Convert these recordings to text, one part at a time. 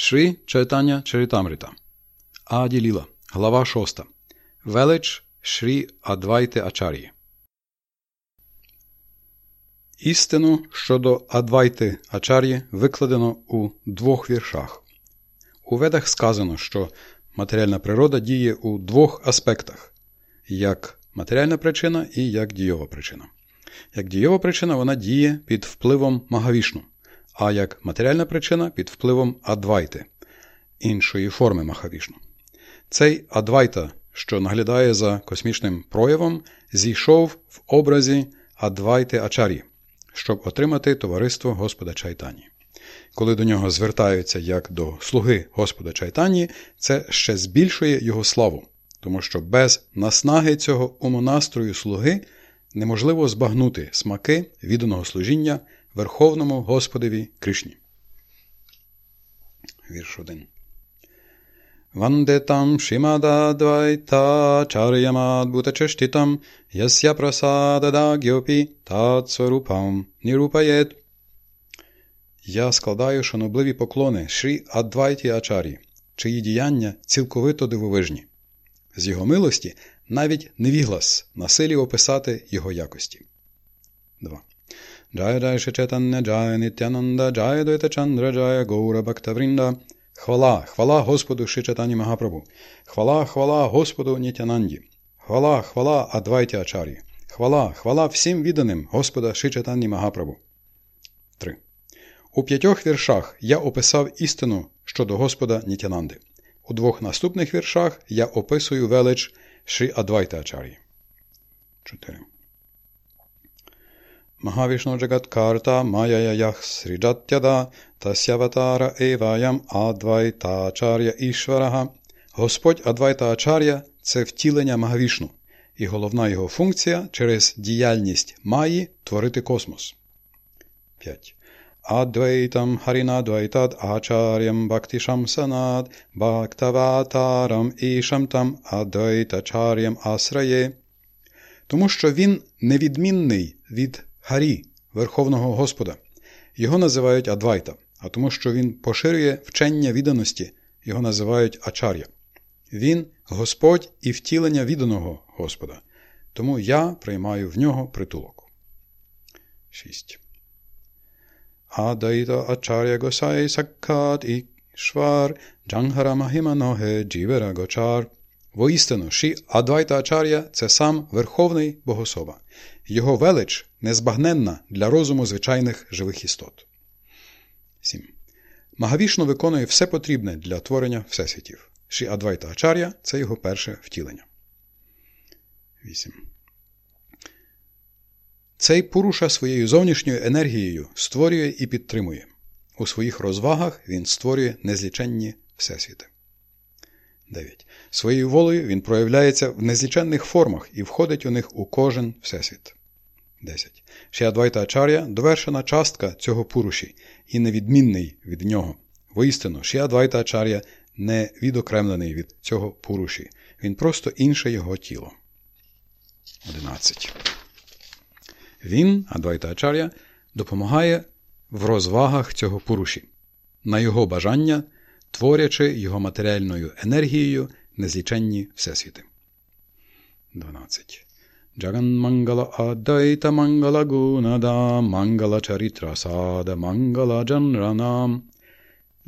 Шрі Чайтання Чаритамрита. Аді Ліла. Глава 6. Велич Шрі Адвайте Ачар'ї. Істину щодо Адвайти Ачар'ї викладено у двох віршах. У ведах сказано, що матеріальна природа діє у двох аспектах як матеріальна причина і як дійова причина. Як дійова причина вона діє під впливом Магавішну – а як матеріальна причина під впливом Адвайти, іншої форми Махавішну. Цей Адвайта, що наглядає за космічним проявом, зійшов в образі Адвайти Ачарі, щоб отримати товариство Господа Чайтані. Коли до нього звертаються як до слуги Господа Чайтані, це ще збільшує його славу, тому що без наснаги цього умонастрою слуги неможливо збагнути смаки відданого служіння Верховному Господові Кришні. Вірш 1. Вандетам Шимададвайта Чарямадбутачештитам Ясya прасададагьопі Татсварупам Нірупаєт. Я складаю шанобливі поклони Шрі Адвайті Ачарі, чиї діяння цілковито дивовижні. З його милості навіть невіглас на силі описати його якості. 2. Джая Джая Шичетання, Джая Нітянанда, Джая Дуйта Чандра, Джая Гоура Бхактаврінда. Хвала, хвала Господу Шичатані Магапрабу. Хвала, хвала Господу Нітянанді. Хвала, хвала Адвайті Ачарі. Хвала, хвала всім відданим Господа Шичатані Магапрабу. 3. У п'ятьох віршах я описав істину щодо Господа Нітянанди. У двох наступних віршах я описую велич Шрі Адвайта Ачарі. 4. Mahavishnu Jagatkarta Mayayayah Srijatyada Tasyavатара Еваям Адвайтачар'я Ішвараха. Господь Адвайтачар'я це втілення Магавішну, і головна його функція через діяльність Маї творити космос. 5. Адвайтам Харинадвайтад Ачар'ям Бактишам Санад Бхактаватарам Ішамтам Адвайтачар'ям Асрає. Тому що він невідмінний від Гарі, Верховного Господа. Його називають Адвайта, а тому, що він поширює вчення відданості, його називають Ачар'я. Він Господь і втілення відданого Господа. Тому я приймаю в нього притулок. 6. Адайта Ачар'я Госай Саккат Швар Джангара Махіманоге Джівера Гочар. Воістину, Ші Адвайта Ачар'я це сам Верховний Богособа. Його велич незбагненна для розуму звичайних живих істот. 7. Магавішно виконує все потрібне для творення всесвітів. Ші Адвайта Ачар'я це його перше втілення. 8. Цей Пуруша своєю зовнішньою енергією створює і підтримує. У своїх розвагах він створює незліченні всесвіти. 9. Своєю волею він проявляється в незліченних формах і входить у них у кожен всесвіт. 10. Шіадвайта Ачар'я довершена частка цього пуруші і невідмінний від нього. Воістину, Шіадвайта Ачар'я не відокремлений від цього пуруші. Він просто інше його тіло. 11. Він, Адвайта Ачар'я, допомагає в розвагах цього пуруші. На його бажання, творячи його матеріальною енергією незліченні всесвіти. 12. Джаганмангала Адайта Мангала Гунадгама Мангала Чарітра Сада Мангала Джанра нам.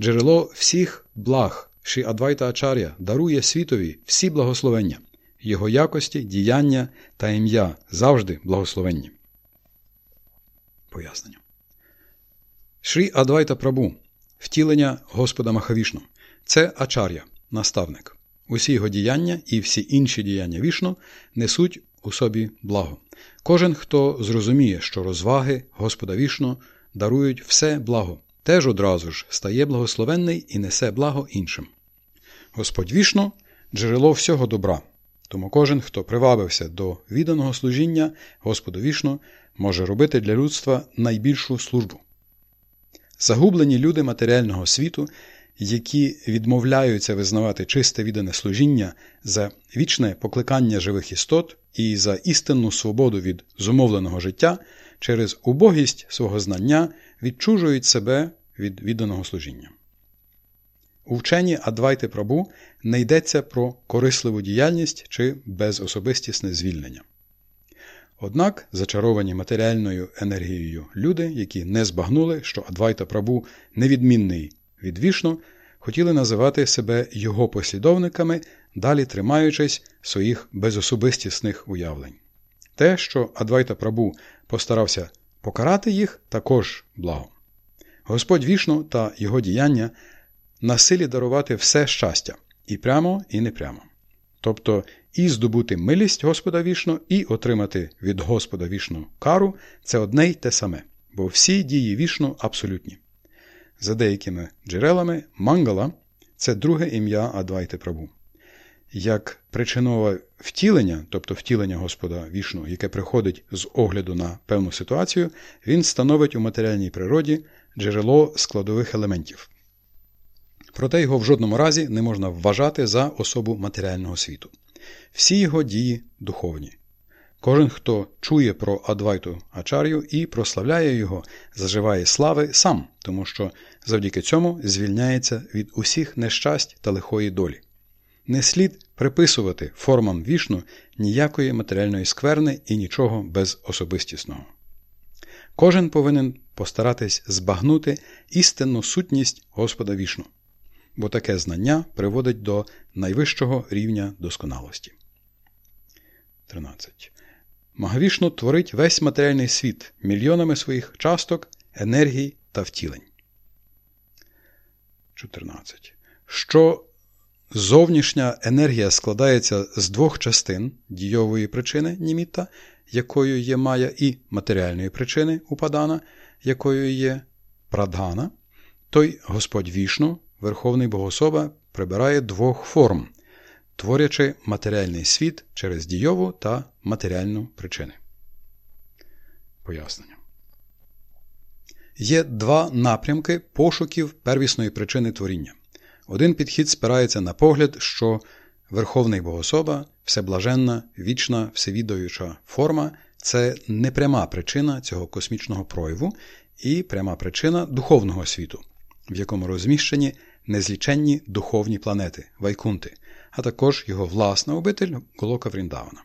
Джерело всіх благ Ші Адвайта Ачар'я дарує світові всі благословення, його якості, діяння та ім'я завжди благословенні. Пояснення. Шрі Адвайта Прабу втілення Господа Махавішну це Ачар'я, наставник. Усі його діяння і всі інші діяння вішну несуть у собі благо. Кожен, хто зрозуміє, що розваги Господа вішну дарують все благо, теж одразу ж стає благословенний і несе благо іншим. Господь вішну джерело всього добра, тому кожен, хто привабився до відданого служіння Господу вішну, може робити для людства найбільшу службу. Загублені люди матеріального світу які відмовляються визнавати чисте віддане служіння за вічне покликання живих істот і за істинну свободу від зумовленого життя, через убогість свого знання відчужують себе від відданого служіння. У вченні Адвайти Прабу не йдеться про корисливу діяльність чи безособистісне звільнення. Однак зачаровані матеріальною енергією люди, які не збагнули, що Адвайта Прабу невідмінний від вішну, хотіли називати себе його послідовниками, далі тримаючись своїх безособистісних уявлень. Те, що Адвайта Прабу постарався покарати їх, також благо. Господь вішну та його діяння на силі дарувати все щастя і прямо, і непрямо. Тобто і здобути милість Господа вішну, і отримати від Господа вішну кару це одне й те саме, бо всі дії вішну абсолютні. За деякими джерелами мангала це друге ім'я Адвайти Прабу. Як причинове втілення, тобто втілення Господа вішну, яке приходить з огляду на певну ситуацію, він становить у матеріальній природі джерело складових елементів. Проте його в жодному разі не можна вважати за особу матеріального світу. Всі його дії духовні. Кожен, хто чує про Адвайту Ачар'ю і прославляє його, заживає слави сам, тому що завдяки цьому звільняється від усіх нещасть та лихої долі. Не слід приписувати формам вішну ніякої матеріальної скверни і нічого безособистісного. Кожен повинен постаратись збагнути істинну сутність Господа вішну, бо таке знання приводить до найвищого рівня досконалості. 13. Магавішну творить весь матеріальний світ мільйонами своїх часток, енергій та втілень. 14. Що зовнішня енергія складається з двох частин дійової причини німіта, якою є мая, і матеріальної причини упадана, якою є прадгана, той Господь вішну, Верховний Богособа, прибирає двох форм творячи матеріальний світ через дійову та матеріальну причини. Пояснення. Є два напрямки пошуків первісної причини творіння. Один підхід спирається на погляд, що Верховний Богособа, всеблаженна, вічна, всевідуюча форма це не пряма причина цього космічного прояву і пряма причина духовного світу, в якому розміщені незліченні духовні планети вайкунти, а також його власна обитель Голока Вріндавана.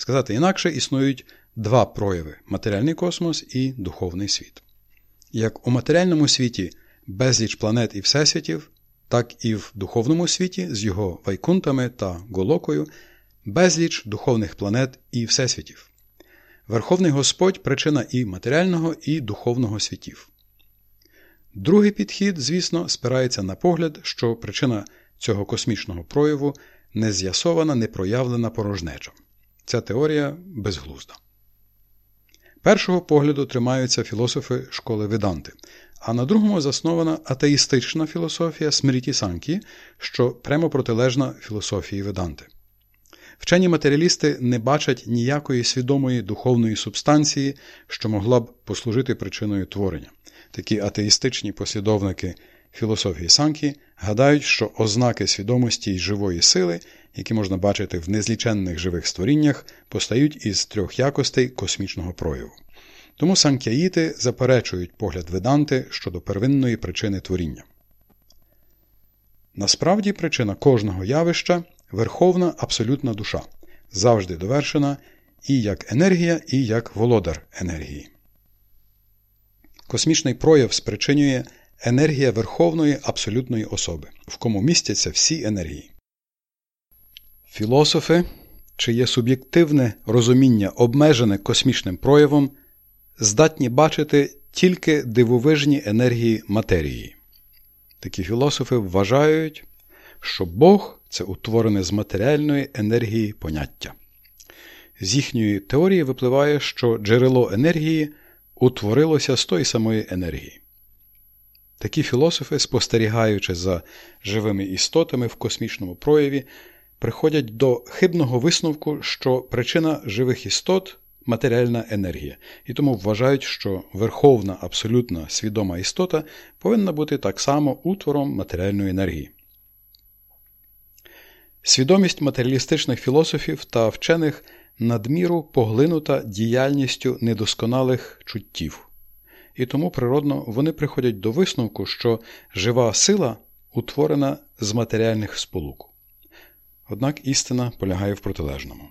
Сказати інакше, існують два прояви матеріальний космос і духовний світ. Як у матеріальному світі безліч планет і всесвітів, так і в духовному світі з його вайкунтами та голокою безліч духовних планет і всесвітів. Верховний Господь причина і матеріального, і духовного світів. Другий підхід, звісно, спирається на погляд, що причина цього космічного прояву не з'ясована, не проявлена порожнеча. Ця теорія безглузда. Першого погляду тримаються філософи школи Веданти, а на другому заснована атеїстична філософія Смріті Санкі, що прямо протилежна філософії Веданти. Вчені матеріалісти не бачать ніякої свідомої духовної субстанції, що могла б послужити причиною творення. Такі атеїстичні послідовники філософії Санкі гадають, що ознаки свідомості й живої сили, які можна бачити в незліченних живих створіннях, постають із трьох якостей космічного прояву. Тому санкяїти заперечують погляд веданти щодо первинної причини творіння. Насправді причина кожного явища верховна абсолютна душа, завжди довершена і як енергія, і як володар енергії. Космічний прояв спричинює енергія верховної абсолютної особи, в кому містяться всі енергії. Філософи, чиє суб'єктивне розуміння обмежене космічним проявом, здатні бачити тільки дивовижні енергії матерії. Такі філософи вважають, що Бог це утворене з матеріальної енергії поняття. З їхньої теорії випливає, що джерело енергії утворилося з тої самої енергії. Такі філософи, спостерігаючи за живими істотами в космічному прояві, приходять до хибного висновку, що причина живих істот матеріальна енергія, і тому вважають, що верховна абсолютна свідома істота повинна бути так само утвором матеріальної енергії. Свідомість матеріалістичних філософів та вчених надміру поглинута діяльністю недосконалих чуттів. І тому природно вони приходять до висновку, що жива сила утворена з матеріальних сполук. Однак істина полягає в протилежному.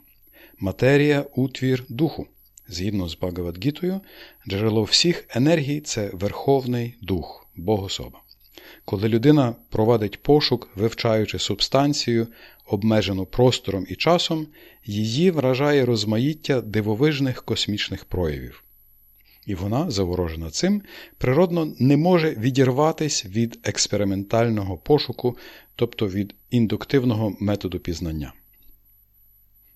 Матерія утвір духу. Згідно з Багавадгітою, джерело всіх енергій це Верховний Дух, Богособа. Коли людина провадить пошук, вивчаючи субстанцію, обмежену простором і часом, її вражає розмаїття дивовижних космічних проявів. І вона, заворожена цим, природно не може відірватися від експериментального пошуку, тобто від індуктивного методу пізнання.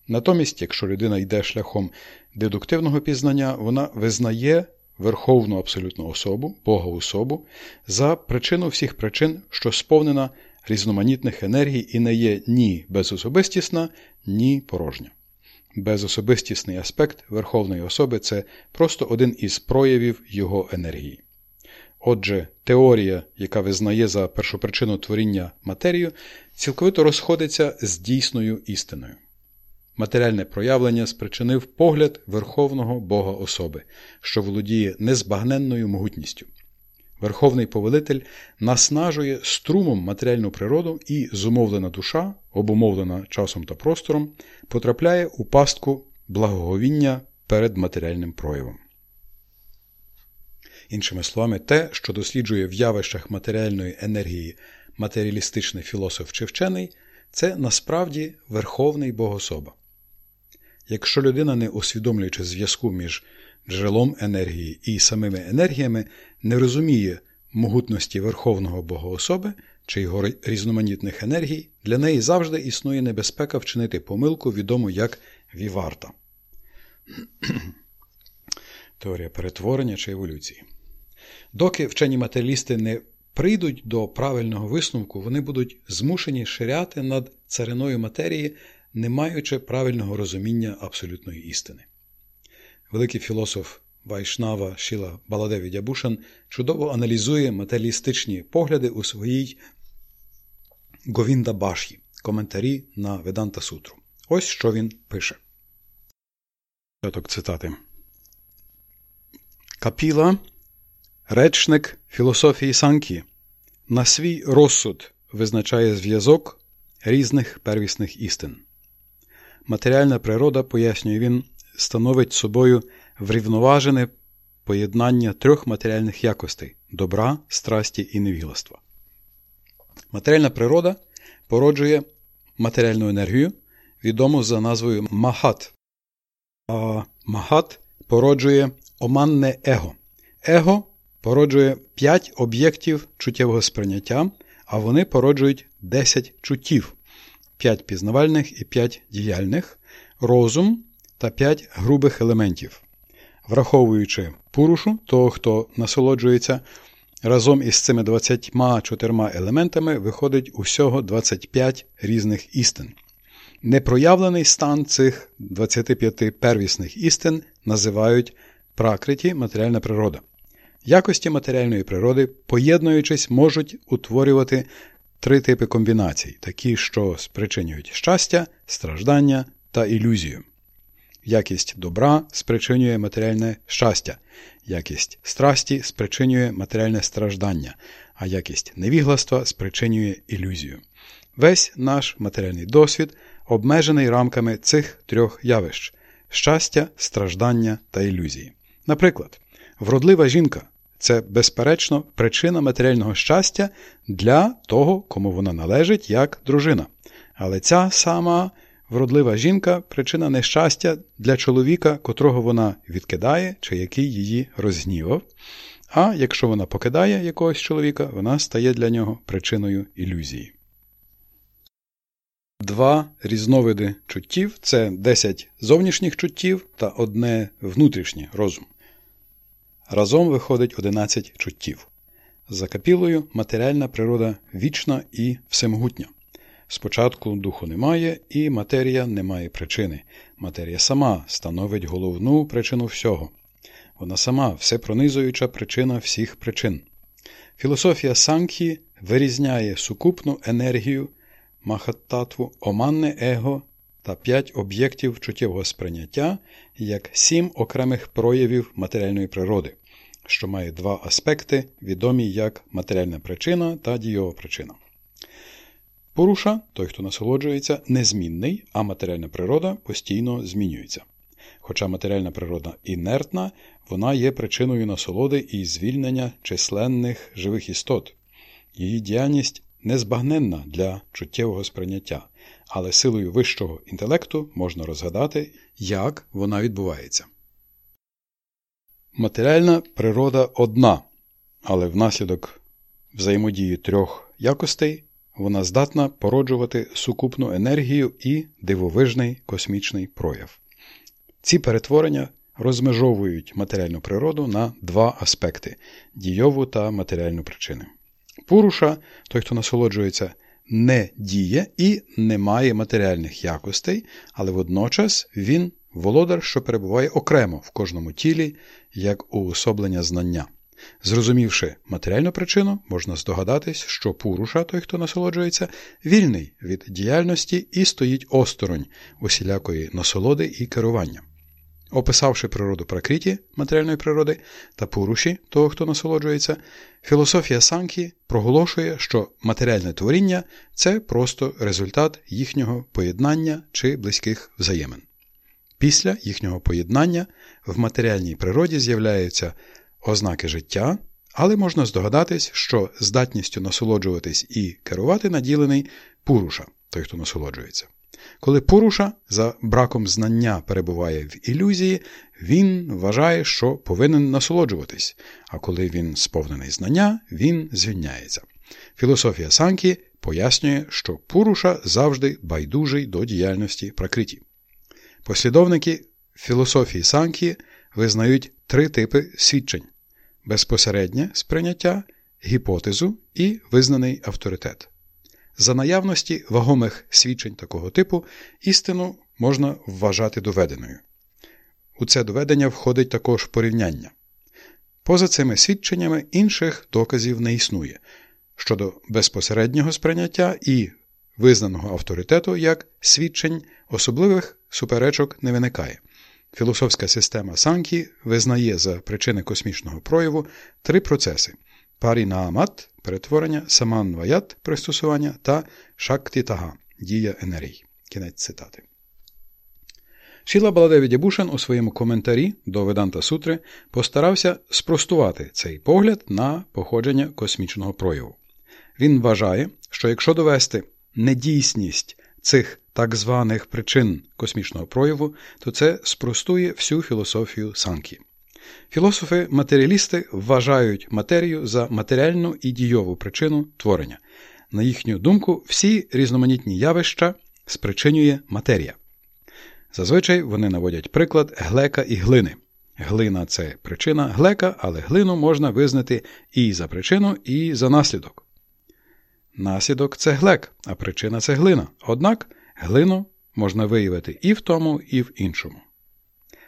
Натомість, якщо людина йде шляхом дедуктивного пізнання, вона визнає Верховну абсолютну особу, Бога особу, за причину всіх причин, що сповнена різноманітних енергій і не є ні безособистісна, ні порожня. Безособистісний аспект Верховної особи це просто один із проявів його енергії. Отже, теорія, яка визнає за першопричину творіння матерію, цілковито розходиться з дійсною істиною. Матеріальне проявлення спричинив погляд Верховного Бога особи, що володіє незбагненною могутністю. Верховний повелитель наснажує струмом матеріальну природу і зумовлена душа, обумовлена часом та простором, потрапляє у пастку благоговіння перед матеріальним проявом. Іншими словами, те, що досліджує в явищах матеріальної енергії матеріалістичний філософ чи вчений, це насправді Верховний Богособа. Якщо людина, не усвідомлюючи зв'язку між джерелом енергії і самими енергіями, не розуміє могутності Верховного Богоособи чи його різноманітних енергій, для неї завжди існує небезпека вчинити помилку, відому як віварта. Теорія перетворення чи еволюції. Доки вчені матеріалісти не прийдуть до правильного висновку, вони будуть змушені ширяти над цариною матерії не маючи правильного розуміння абсолютної істини. Великий філософ Вайшнава Шіла Баладеві Дябушан чудово аналізує матеріалістичні погляди у своїй Говінда Баші, коментарі на Веданта Сутру. Ось що він пише. Цитати. Капіла, речник філософії Санкі, на свій розсуд визначає зв'язок різних первісних істин. Матеріальна природа, пояснює він, становить собою врівноважене поєднання трьох матеріальних якостей добра, страсті і невігластва. Матеріальна природа породжує матеріальну енергію, відому за назвою Магат. А Магат породжує оманне его. Его породжує 5 об'єктів чуттєвого сприйняття, а вони породжують 10 чуттів. 5 пізнавальних і 5 діяльних, розум та 5 грубих елементів. Враховуючи пурушу, того, хто насолоджується, разом із цими 24 елементами виходить усього 25 різних істин. Непроявлений стан цих 25 первісних істин називають пракриті матеріальна природа. Якості матеріальної природи, поєднуючись, можуть утворювати три типи комбінацій, такі, що спричинюють щастя, страждання та ілюзію. Якість добра спричинює матеріальне щастя, якість страсті спричинює матеріальне страждання, а якість невігластва спричинює ілюзію. Весь наш матеріальний досвід обмежений рамками цих трьох явищ щастя, страждання та ілюзії. Наприклад, вродлива жінка це, безперечно, причина матеріального щастя для того, кому вона належить як дружина. Але ця сама вродлива жінка причина нещастя для чоловіка, котрого вона відкидає чи який її розгнівав. А якщо вона покидає якогось чоловіка, вона стає для нього причиною ілюзії. Два різновиди чуттів це 10 зовнішніх чуттів та одне внутрішнє розум. Разом виходить 11 чуттів. За капілою матеріальна природа вічна і всемогутня. Спочатку духу немає, і матерія не має причини. Матерія сама становить головну причину всього. Вона сама всепронизуюча причина всіх причин. Філософія Санкхі вирізняє сукупну енергію, махаттатву, оманне его та п'ять об'єктів чуттєвого сприйняття як сім окремих проявів матеріальної природи що має два аспекти, відомі як матеріальна причина та дієва причина. Поруша, той, хто насолоджується, незмінний, а матеріальна природа постійно змінюється. Хоча матеріальна природа інертна, вона є причиною насолоди і звільнення численних живих істот. Її діяльність незбагненна для чуттєвого сприйняття, але силою вищого інтелекту можна розгадати, як вона відбувається. Матеріальна природа одна, але внаслідок взаємодії трьох якостей вона здатна породжувати сукупну енергію і дивовижний космічний прояв. Ці перетворення розмежовують матеріальну природу на два аспекти дійову та матеріальну причини. Пуруша, той, хто насолоджується, не діє і не має матеріальних якостей, але водночас він володар, що перебуває окремо в кожному тілі, як уособлення знання. Зрозумівши матеріальну причину, можна здогадатись, що Пуруша, той, хто насолоджується, вільний від діяльності і стоїть осторонь усілякої насолоди і керування. Описавши природу пракриті матеріальної природи та пуруші, того, хто насолоджується, філософія Санкі проголошує, що матеріальне творіння це просто результат їхнього поєднання чи близьких взаємин. Після їхнього поєднання в матеріальній природі з'являються ознаки життя, але можна здогадатись, що здатністю насолоджуватись і керувати наділений пуруша, той, хто насолоджується. Коли Пуруша за браком знання перебуває в ілюзії, він вважає, що повинен насолоджуватись, а коли він сповнений знання, він звільняється. Філософія Санкі пояснює, що Пуруша завжди байдужий до діяльності пракриті. Послідовники філософії Санкі визнають три типи свідчень безпосереднє сприйняття, гіпотезу і визнаний авторитет. За наявності вагомих свідчень такого типу істину можна вважати доведеною. У це доведення входить також порівняння. Поза цими свідченнями інших доказів не існує щодо безпосереднього сприйняття і визнаного авторитету як свідчень особливих суперечок не виникає. Філософська система Санкі визнає за причини космічного прояву три процеси парінаамат перетворення, саманваят пристосування та шактітага дія енергії. Кінець цитати. Шіла Баладеві Дябушин у своєму коментарі до Веданта Сутри постарався спростувати цей погляд на походження космічного прояву. Він вважає, що якщо довести недійсність цих так званих причин космічного прояву, то це спростує всю філософію Санкі. Філософи-матеріалісти вважають матерію за матеріальну і дійову причину творення. На їхню думку, всі різноманітні явища спричинює матерія. Зазвичай вони наводять приклад глека і глини. Глина це причина глека, але глину можна визнати і за причину, і за наслідок. Наслідок це глек, а причина це глина. Однак глину можна виявити і в тому, і в іншому.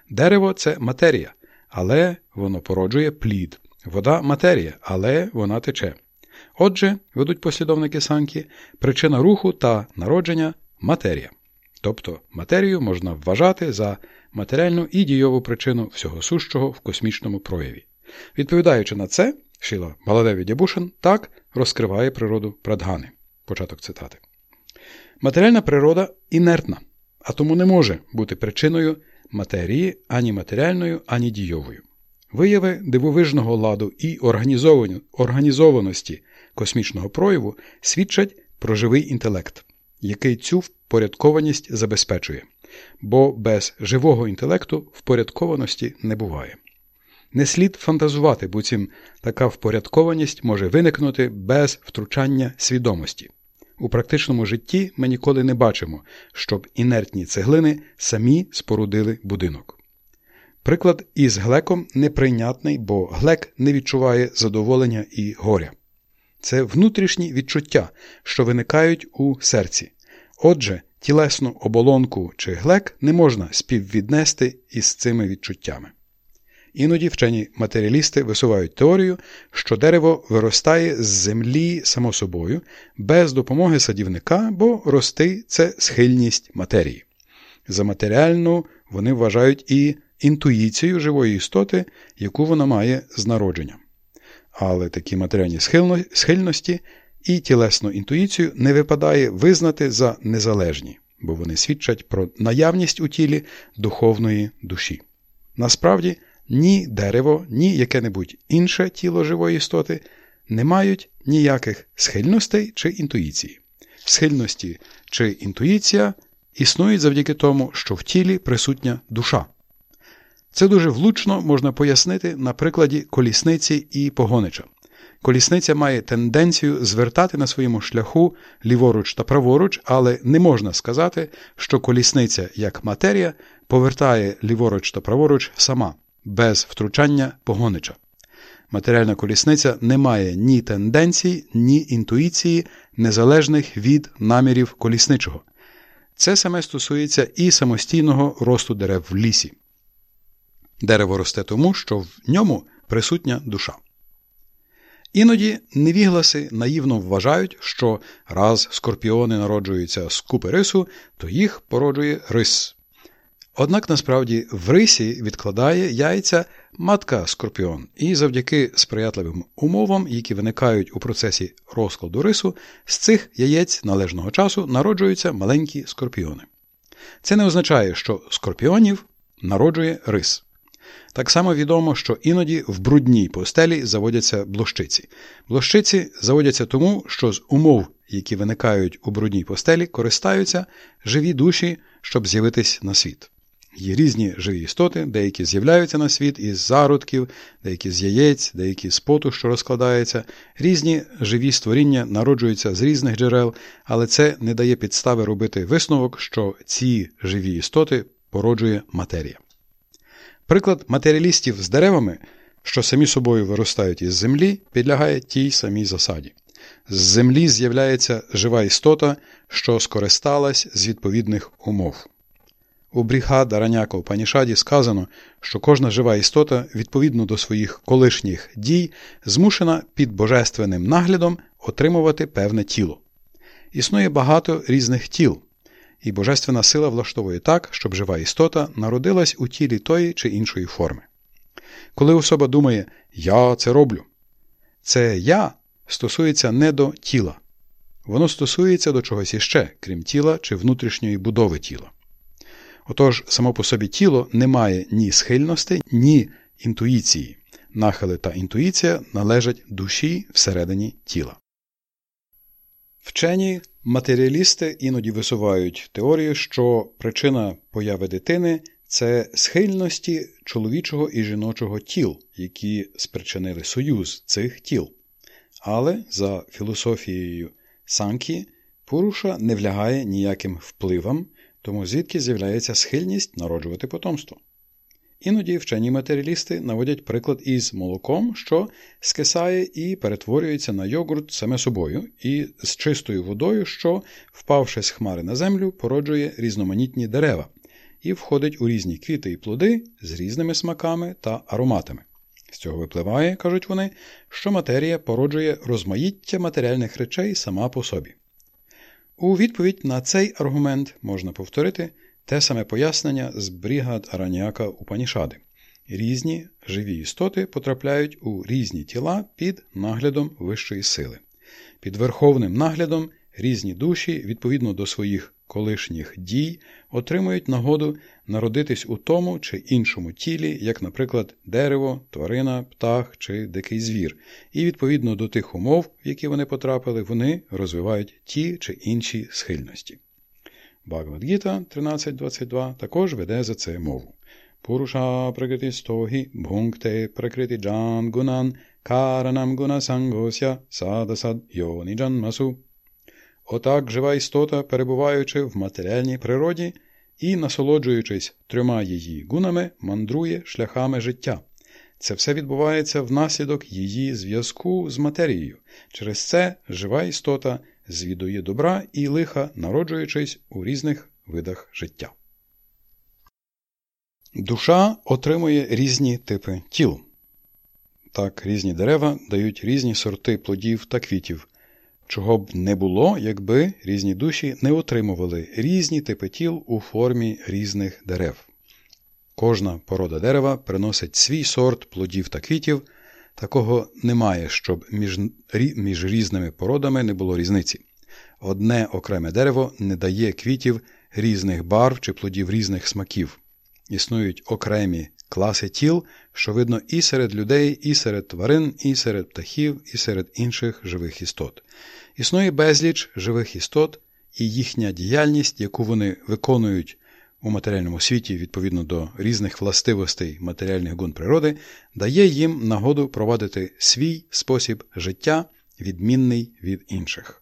Дерево це матерія, але воно породжує плід. Вода матерія, але вона тече. Отже, ведуть послідовники санкі, причина руху та народження матерія. Тобто матерію можна вважати за матеріальну і дійову причину всього сущого в космічному прояві. Відповідаючи на це, Шіла Баладеві Дябушин так розкриває природу Прадгани. Початок цитати. Матеріальна природа інертна, а тому не може бути причиною матерії ані матеріальною, ані дійовою. Вияви дивовижного ладу і організованості космічного прояву свідчать про живий інтелект, який цю впорядкованість забезпечує, бо без живого інтелекту впорядкованості не буває. Не слід фантазувати, буцім така впорядкованість може виникнути без втручання свідомості. У практичному житті ми ніколи не бачимо, щоб інертні цеглини самі спорудили будинок. Приклад із глеком неприйнятний, бо глек не відчуває задоволення і горя. Це внутрішні відчуття, що виникають у серці. Отже, тілесну оболонку чи глек не можна співвіднести із цими відчуттями. Іноді вчені матеріалісти висувають теорію, що дерево виростає з землі само собою, без допомоги садівника, бо рости це схильність матерії. За матеріальну вони вважають і інтуїцію живої істоти, яку вона має з народження. Але такі матеріальні схильності і тілесну інтуїцію не випадає визнати за незалежні, бо вони свідчать про наявність у тілі духовної душі. Насправді, ні дерево, ні яке-небудь інше тіло живої істоти не мають ніяких схильностей чи інтуїції. Схильності чи інтуїція існують завдяки тому, що в тілі присутня душа. Це дуже влучно можна пояснити на прикладі колісниці і погонича. Колісниця має тенденцію звертати на своєму шляху ліворуч та праворуч, але не можна сказати, що колісниця як матерія повертає ліворуч та праворуч сама, без втручання погонича. Матеріальна колісниця не має ні тенденцій, ні інтуїції, незалежних від намірів колісничого. Це саме стосується і самостійного росту дерев в лісі. Дерево росте тому, що в ньому присутня душа. Іноді невігласи наївно вважають, що раз скорпіони народжуються з купи рису, то їх породжує рис. Однак насправді в рисі відкладає яйця матка скорпіон, і завдяки сприятливим умовам, які виникають у процесі розкладу рису, з цих яєць належного часу народжуються маленькі скорпіони. Це не означає, що скорпіонів народжує рис. Так само відомо, що іноді в брудній постелі заводяться блощиці. Блощиці заводяться тому, що з умов, які виникають у брудній постелі, користаються живі душі, щоб з'явитись на світ. Є різні живі істоти, деякі з'являються на світ із зародків, деякі з яєць, деякі з поту, що розкладається. Різні живі створіння народжуються з різних джерел, але це не дає підстави робити висновок, що ці живі істоти породжує матерія. Приклад матеріалістів з деревами, що самі собою виростають із землі, підлягає тій самій засаді. З землі з'являється жива істота, що скористалась з відповідних умов. У Бріга́д-араньяка Упанішаді сказано, що кожна жива істота, відповідно до своїх колишніх дій, змушена під божественним наглядом отримувати певне тіло. Існує багато різних тіл, і божественна сила влаштовує так, щоб жива істота народилась у тілі тої чи іншої форми. Коли особа думає Я це роблю, це я стосується не до тіла, воно стосується до чогось іще, крім тіла чи внутрішньої будови тіла. Отож, само по собі тіло не має ні схильностей, ні інтуїції. Нахили та інтуїція належать душі всередині тіла. Вчені матеріалісти іноді висувають теорію, що причина появи дитини це схильності чоловічого і жіночого тіл, які спричинили союз цих тіл. Але за філософією Санкі Пуруша не влягає ніяким впливам, тому звідки з'являється схильність народжувати потомство. Іноді вчені матеріалісти наводять приклад із молоком, що скисає і перетворюється на йогурт саме собою, і з чистою водою, що, впавши з хмари на землю, породжує різноманітні дерева і входить у різні квіти і плоди з різними смаками та ароматами. З цього випливає, кажуть вони, що матерія породжує розмаїття матеріальних речей сама по собі. У відповідь на цей аргумент можна повторити те саме пояснення з брігад Араніака у Панішади. Різні живі істоти потрапляють у різні тіла під наглядом вищої сили. Під верховним наглядом різні душі, відповідно до своїх колишніх дій, отримують нагоду народитись у тому чи іншому тілі, як, наприклад, дерево, тварина, птах чи дикий звір, і відповідно до тих умов, в які вони потрапили, вони розвивають ті чи інші схильності. Бхагавадгіта 13.22 також веде за це мову. Пуруша пракрити стогі бхунгте пракрити джан гунан каранам гуна сангося садасад йоні джанмасу. Отак жива істота, перебуваючи в матеріальній природі і насолоджуючись трьома її гунами, мандрує шляхами життя. Це все відбувається внаслідок її зв'язку з матерією. Через це жива істота звідує добра і лиха, народжуючись у різних видах життя. Душа отримує різні типи тіл. Так, різні дерева дають різні сорти плодів та квітів, чого б не було, якби різні душі не отримували різні типи тіл у формі різних дерев. Кожна порода дерева приносить свій сорт плодів та квітів, Такого немає, щоб між, між різними породами не було різниці. Одне окреме дерево не дає квітів різних барв чи плодів різних смаків. Існують окремі класи тіл, що видно і серед людей, і серед тварин, і серед птахів, і серед інших живих істот. Існує безліч живих істот, і їхня діяльність, яку вони виконують у матеріальному світі відповідно до різних властивостей матеріальних гун природи, дає їм нагоду проводити свій спосіб життя, відмінний від інших.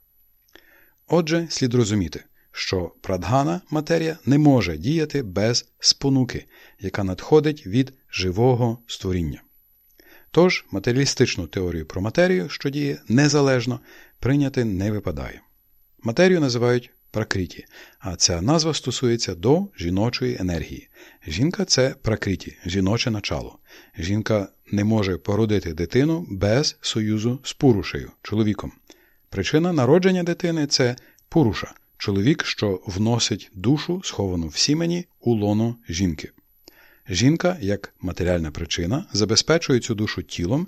Отже, слід розуміти, що прадгана матерія не може діяти без спонуки, яка надходить від живого створіння. Тож матеріалістичну теорію про матерію, що діє незалежно, прийняти не випадає. Матерію називають пракриті, а ця назва стосується до жіночої енергії. Жінка це пракриті, жіноче начало. Жінка не може породити дитину без союзу з пурушею, чоловіком. Причина народження дитини це пуруша, чоловік, що вносить душу, сховану в сімені, у лоно жінки. Жінка, як матеріальна причина, забезпечує цю душу тілом,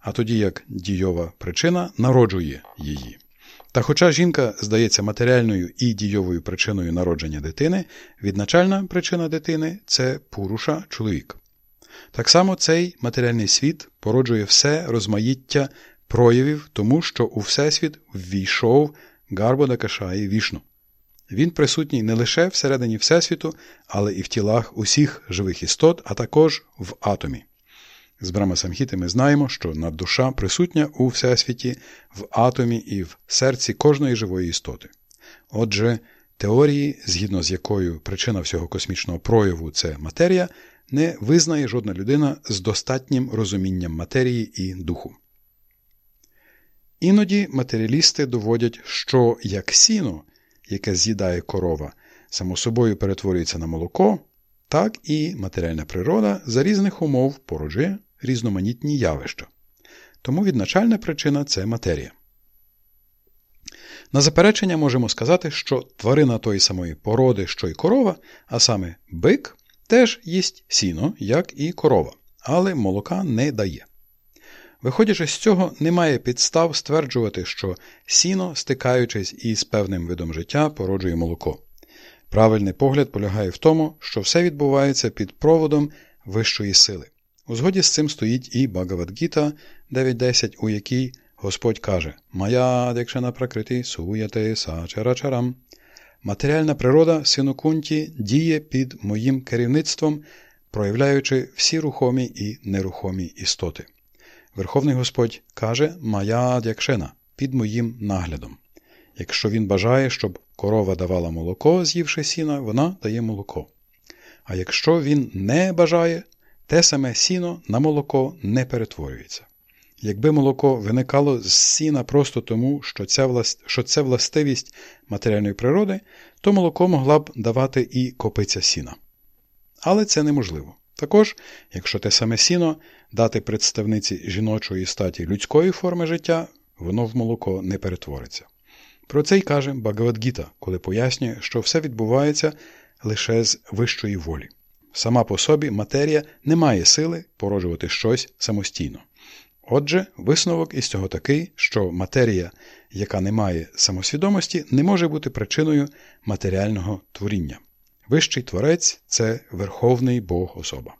а тоді як дійова причина народжує її. Та хоча жінка здається матеріальною і дійовою причиною народження дитини, відначальна причина дитини це пуруша чоловік. Так само цей матеріальний світ породжує все розмаїття проявів, тому що у Всесвіт ввійшов Гарбода Кашаї вішну. Він присутній не лише всередині Всесвіту, але і в тілах усіх живих істот, а також в атомі. З Брама Самхіти ми знаємо, що наддуша присутня у Всесвіті, в атомі і в серці кожної живої істоти. Отже, теорії, згідно з якою причина всього космічного прояву це матерія, не визнає жодна людина з достатнім розумінням матерії і духу. Іноді матеріалісти доводять, що як сіно, яке з'їдає корова, само собою перетворюється на молоко, так і матеріальна природа за різних умов породжує різноманітні явища. Тому відначальна причина це матерія. На заперечення можемо сказати, що тварина тої самої породи, що й корова, а саме бик, теж їсть сіно, як і корова, але молока не дає. Виходячи з цього, немає підстав стверджувати, що сіно, стикаючись із певним видом життя, породжує молоко. Правильний погляд полягає в тому, що все відбувається під проводом вищої сили. У згоді з цим стоїть і Багавадгіта 9.10, у якій Господь каже Мая декшена пракрити суяте сачарачарам. Матеріальна природа сину Кунті діє під моїм керівництвом, проявляючи всі рухомі і нерухомі істоти. Верховний Господь каже Мая дякшена під моїм наглядом. Якщо він бажає, щоб корова давала молоко, з'ївши сіна, вона дає молоко. А якщо він не бажає, те саме сіно на молоко не перетворюється. Якби молоко виникало з сіна просто тому, що, ця власт... що це властивість матеріальної природи, то молоко могла б давати і копиця сіна. Але це неможливо. Також, якщо те саме сіно дати представниці жіночої статі людської форми життя, воно в молоко не перетвориться. Про це й каже Багавадгіта, коли пояснює, що все відбувається лише з вищої волі. Сама по собі матерія не має сили породжувати щось самостійно. Отже, висновок із цього такий, що матерія, яка не має самосвідомості, не може бути причиною матеріального творіння. Вищий творець це Верховний Бог особа.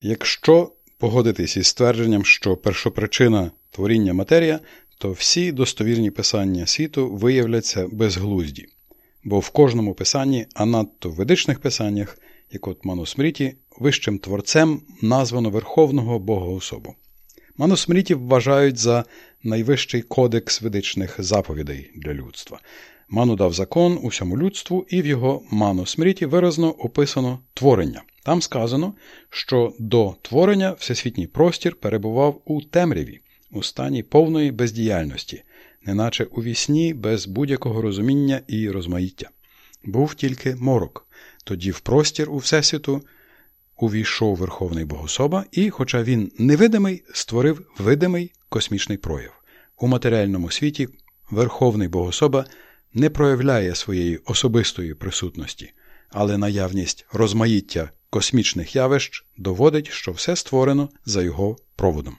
Якщо погодитись із ствердженням, що першопричина творіння матерія, то всі достовірні писання світу виявляться безглузді, бо в кожному писанні, а надто в ведичних писаннях, як от Манусмріті, вищим творцем названо Верховного Бога особу. Манусмрітів вважають за найвищий кодекс ведичних заповідей для людства. Ману дав закон усьому людству, і в його манусмріті виразно описано творення. Там сказано, що до творення всесвітній простір перебував у темряві, у стані повної бездіяльності, неначе у вісні без будь-якого розуміння і розмаїття. Був тільки морок, тоді в простір у Всесвіту увійшов Верховний Богособа, і, хоча він невидимий, створив видимий космічний прояв. У матеріальному світі Верховний Богособа не проявляє своєї особистої присутності, але наявність розмаїття космічних явищ доводить, що все створено за його проводом.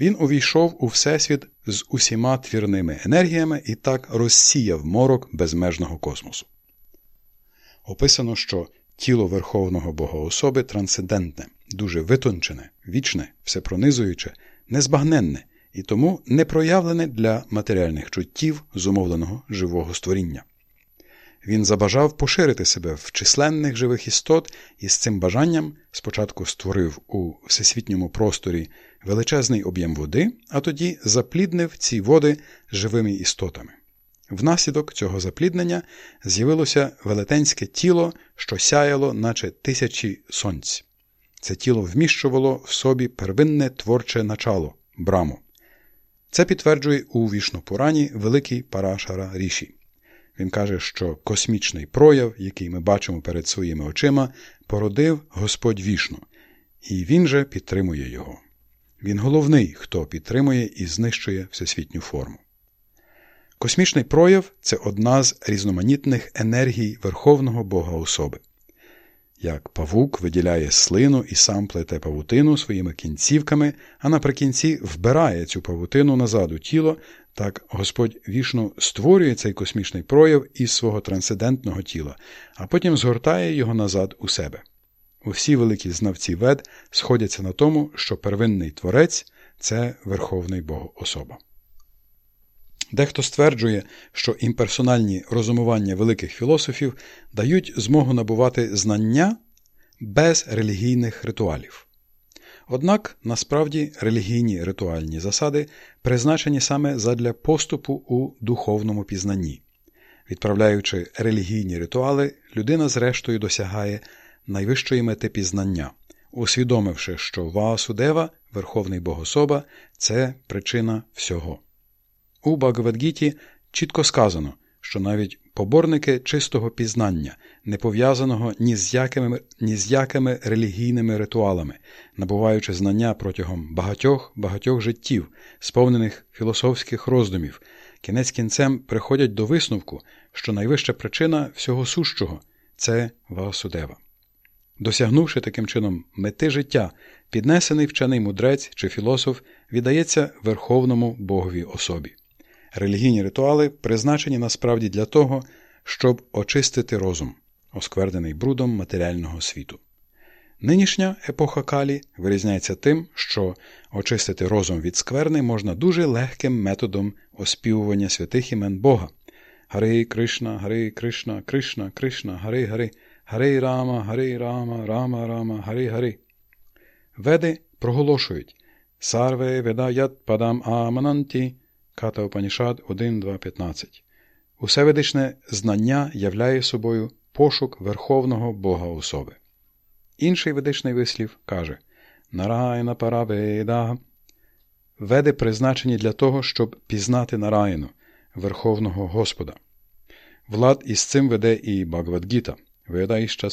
Він увійшов у Всесвіт з усіма твірними енергіями і так розсіяв морок безмежного космосу. Описано, що тіло Верховного Богоособи трансцендентне, дуже витончене, вічне, всепронизуюче, незбагненне і тому не проявлене для матеріальних чуттів зумовленого живого створіння. Він забажав поширити себе в численних живих істот і з цим бажанням спочатку створив у всесвітньому просторі величезний об'єм води, а тоді запліднив ці води живими істотами. Внаслідок цього запліднення з'явилося велетенське тіло, що сяяло, наче тисячі сонць. Це тіло вміщувало в собі первинне творче начало браму. Це підтверджує у Вішнопурані великий Парашара Ріші. Він каже, що космічний прояв, який ми бачимо перед своїми очима, породив Господь вішну, і він же підтримує його. Він головний, хто підтримує і знищує всесвітню форму. Космічний прояв це одна з різноманітних енергій Верховного Бога особи. Як павук виділяє слину і сам плете павутину своїми кінцівками, а наприкінці вбирає цю павутину назад у тіло, так Господь вішну створює цей космічний прояв із свого трансцендентного тіла, а потім згортає його назад у себе. Усі великі знавці вед сходяться на тому, що первинний творець це Верховний Бог особа. Дехто стверджує, що імперсональні розумування великих філософів дають змогу набувати знання без релігійних ритуалів. Однак насправді релігійні ритуальні засади призначені саме задля поступу у духовному пізнанні. Відправляючи релігійні ритуали, людина зрештою досягає найвищої мети пізнання, усвідомивши, що Ваасудева, Верховний Богособа, це причина всього. У Багавадгіті чітко сказано, що навіть поборники чистого пізнання, не пов'язаного ні з якими ні з якими релігійними ритуалами, набуваючи знання протягом багатьох багатьох життів, сповнених філософських роздумів, кінець кінцем приходять до висновку, що найвища причина всього сущого це Васудева. Досягнувши таким чином мети життя, піднесений вчений мудрець чи філософ віддається Верховному Богові особі. Релігійні ритуали призначені насправді для того, щоб очистити розум, осквернений брудом матеріального світу. Нинішня епоха Калі вирізняється тим, що очистити розум від скверни можна дуже легким методом оспівування святих імен Бога. Гари Кришна, Гари Кришна, Кришна, Кришна, Гари Гари, Гари Рама, Гари Рама, Рама Рама, Гари Гари. Веди проголошують Сарве Ведаят Падам Амананті Ката Опанішад 1.2.15. Усе ведичне знання являє собою пошук Верховного Бога особи. Інший ведичний вислів каже Нараяна Параведа. Веди призначені для того, щоб пізнати Нараїну, Верховного Господа. Влад із цим веде і Багавадгіта. Веда іща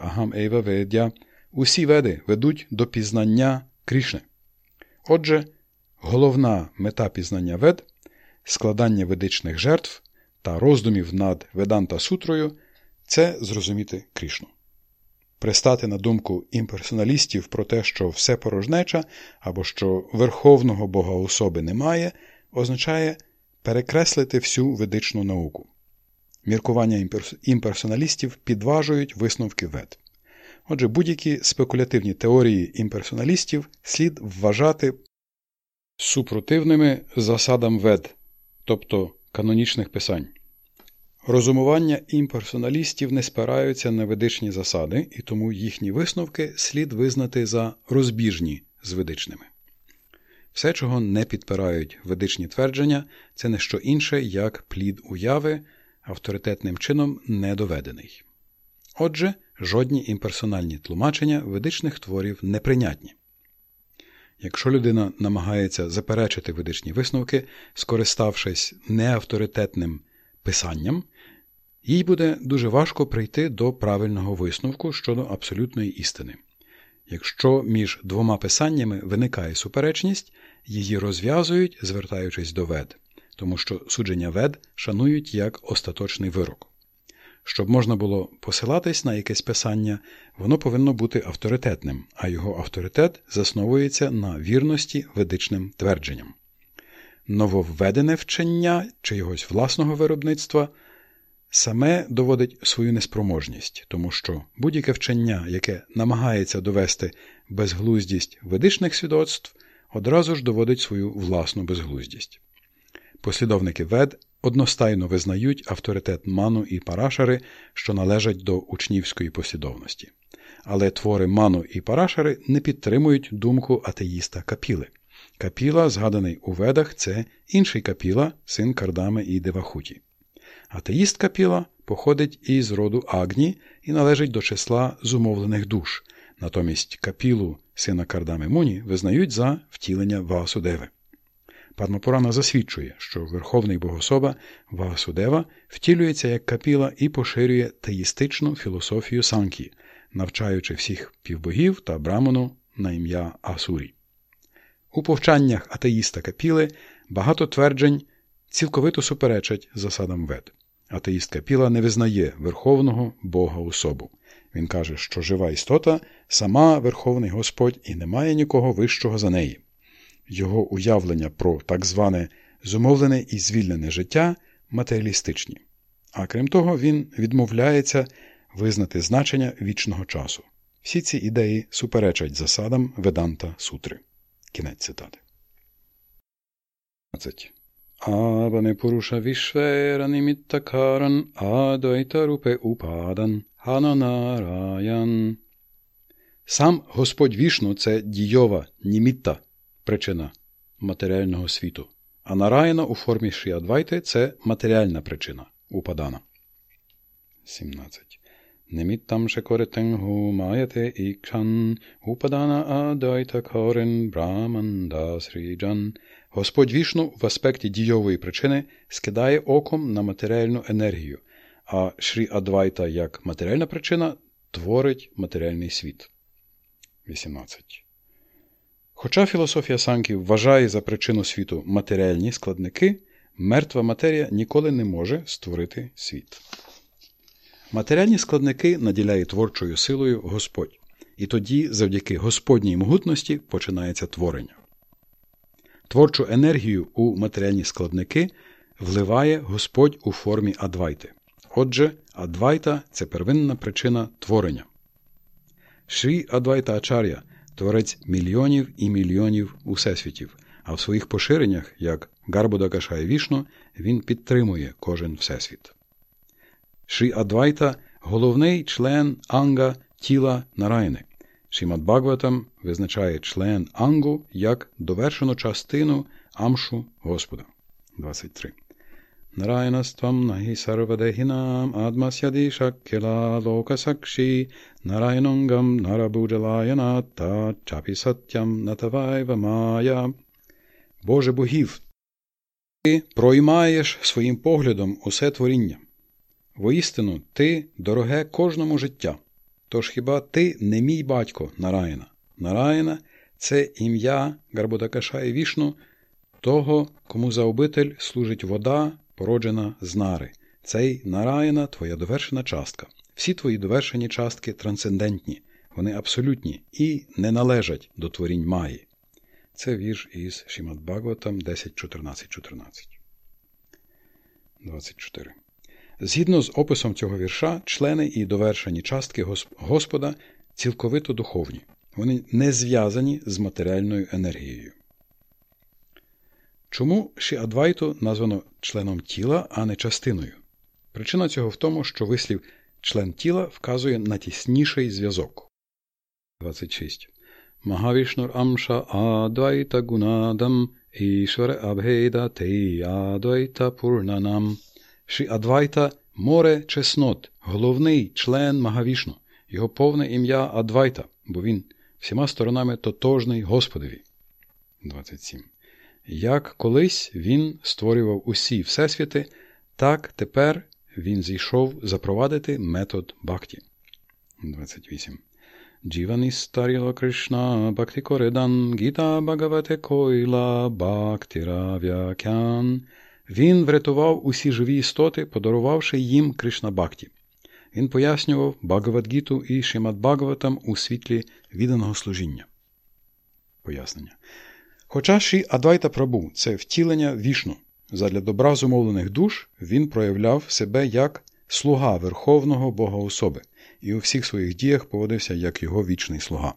агам ейва ведя. Усі веди ведуть до пізнання Крішни. Отже, Головна мета пізнання вед складання ведичних жертв та роздумів над Веданта сутрою це зрозуміти Крішну. Пристати на думку імперсоналістів про те, що все порожнеча або що верховного Бога особи немає, означає перекреслити всю ведичну науку. Міркування імперсоналістів підважують висновки вед. Отже, будь-які спекулятивні теорії імперсоналістів слід вважати супротивними засадам вед, тобто канонічних писань. Розумування імперсоналістів не спираються на ведичні засади, і тому їхні висновки слід визнати за розбіжні з ведичними. Все, чого не підпирають ведичні твердження, це не що інше, як плід уяви, авторитетним чином недоведений. Отже, жодні імперсональні тлумачення ведичних творів неприйнятні. Якщо людина намагається заперечити ведичні висновки, скориставшись неавторитетним писанням, їй буде дуже важко прийти до правильного висновку щодо абсолютної істини. Якщо між двома писаннями виникає суперечність, її розв'язують, звертаючись до вед, тому що судження вед шанують як остаточний вирок. Щоб можна було посилатись на якесь писання, воно повинно бути авторитетним, а його авторитет засновується на вірності ведичним твердженням. Нововведене вчення чогось власного виробництва саме доводить свою неспроможність, тому що будь-яке вчення, яке намагається довести безглуздість ведичних свідоцтв, одразу ж доводить свою власну безглуздість. Послідовники вед одностайно визнають авторитет ману і парашари, що належать до учнівської послідовності. Але твори ману і парашари не підтримують думку атеїста Капіли. Капіла, згаданий у ведах, це інший Капіла, син Кардами і Девахуті. Атеїст Капіла походить із роду Агні і належить до числа зумовлених душ. Натомість Капілу, сина Кардами Муні, визнають за втілення Ваасудеви. Падмапурана засвідчує, що Верховний Богособа Ваасудева втілюється як капіла і поширює теїстичну філософію Санкі, навчаючи всіх півбогів та браману на ім'я Асурі. У повчаннях атеїста Капіли багато тверджень цілковито суперечать засадам вед. Атеїст Капіла не визнає Верховного Бога особу. Він каже, що жива істота сама Верховний Господь і немає нікого вищого за неї його уявлення про так зване зумовлене і звільнене життя матеріалістичні. А крім того, він відмовляється визнати значення вічного часу. Всі ці ідеї суперечать засадам Веданта Сутри. Кінець цитати. 20. Аване Пуруша Вішвера Німіттакаран Адвайта Упадан Хананараян. Сам Господь Вішну це дійова німітта, причина матеріального світу, а нараяна у формі Шіадвайти це матеріальна причина упадана. 17. Неміттам шекоритенгу маяте ікшан, упадана адайта корен браман дасріджан. Господь вішну в аспекті дійової причини скидає оком на матеріальну енергію, а Шрі Адвайта як матеріальна причина творить матеріальний світ. 18. Хоча філософія Санкі вважає за причину світу матеріальні складники, мертва матерія ніколи не може створити світ. Матеріальні складники наділяє творчою силою Господь, і тоді, завдяки Господній могутності, починається творення. Творчу енергію у матеріальні складники вливає Господь у формі Адвайти. Отже, Адвайта це первинна причина творення. Шрі Адвайта Ачар'я – творець мільйонів і мільйонів усесвітів, а в своїх поширеннях, як Гарбуда Кашай Вішну, він підтримує кожен всесвіт. Шрі Адвайта головний член анга тіла Нарайни. Шімад Бхагаватам визначає член ангу як довершену частину амшу Господа. 23. Narayanastam nahi sarvadehinam admasyadi shakkila lokasakshi Narayanangam narabudalayanata чапі саттям натавайва мая. Боже богів, ти проймаєш своїм поглядом усе творіння. Воістину, ти дороге кожному життя. Тож хіба ти не мій батько Нараяна? Нараяна це ім'я Гарбодакаша і Вішну, того, кому за обитель служить вода, породжена з нари. Цей нараїна твоя довершена частка. Всі твої довершені частки трансцендентні, вони абсолютні і не належать до творінь Маї. Це вірш із Шімат Бхагаватам 10.14.14. 24. Згідно з описом цього вірша, члени і довершені частки Господа цілковито духовні. Вони не зв'язані з матеріальною енергією. Чому Ші-Адвайту названо членом тіла, а не частиною? Причина цього в тому, що вислів член тіла вказує на тісніший зв'язок. 26. Магавішнур Амша Адвайта Гунадам Ішваре Абгейда Тей Адвайта Пурнанам. Ші Адвайта море чеснот, головний член Магавішну, його повне ім'я Адвайта, бо він всіма сторонами тотожний Господові. 27. Як колись він створював усі всесвіти, так тепер він зійшов запровадити метод бхакті. 28. Джівані старіло Кришна Бхакти Коредан Гіта Бхагавате Койла Бхакти Рав'якян. Він врятував усі живі істоти, подарувавши їм Кришна Бхакті. він пояснював Багавадгіту і Шимат Багаватам у світлі відданого служіння. Пояснення. Хоча Ші Адвайта Прабу це втілення вішну, задля добра зумовлених душ він проявляв себе як слуга Верховного Бога особи і у всіх своїх діях поводився як його вічний слуга.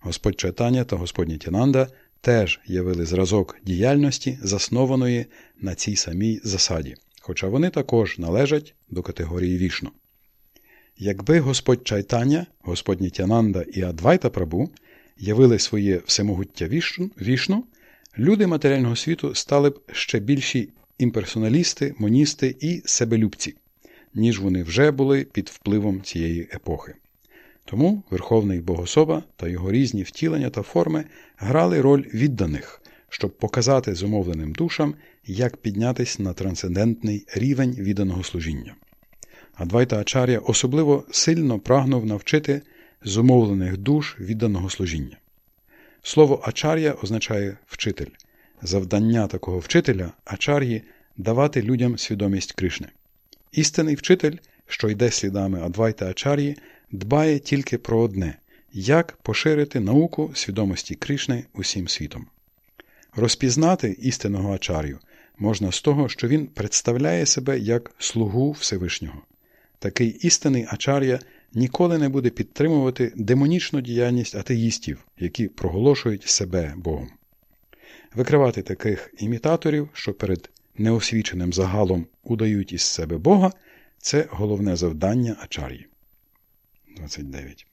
Господь Чайтання та Господня Тінанда теж явили зразок діяльності, заснованої на цій самій засаді, хоча вони також належать до категорії вішну. Якби Господь Чайтання, Господь Нітянанда і Адвайта Прабу явили своє всемогуття вішну, люди матеріального світу стали б ще більші імперсоналісти, моністи і себелюбці, ніж вони вже були під впливом цієї епохи. Тому Верховний Богособа та його різні втілення та форми грали роль відданих, щоб показати зумовленим душам, як піднятись на трансцендентний рівень відданого служіння. Адвайта Ачар'я особливо сильно прагнув навчити зумовлених душ відданого служіння. Слово ачар'я означає вчитель. Завдання такого вчителя ачар'ї давати людям свідомість Кришни. Істинний вчитель, що йде слідами Адвайта Ачар'ї, дбає тільки про одне як поширити науку свідомості Кришни усім світом. Розпізнати істинного ачар'ю можна з того, що він представляє себе як слугу Всевишнього. Такий істинний ачар'я ніколи не буде підтримувати демонічну діяльність атеїстів, які проголошують себе Богом. Викривати таких імітаторів, що перед неосвіченим загалом удають із себе Бога, це головне завдання ачар'ї. 29.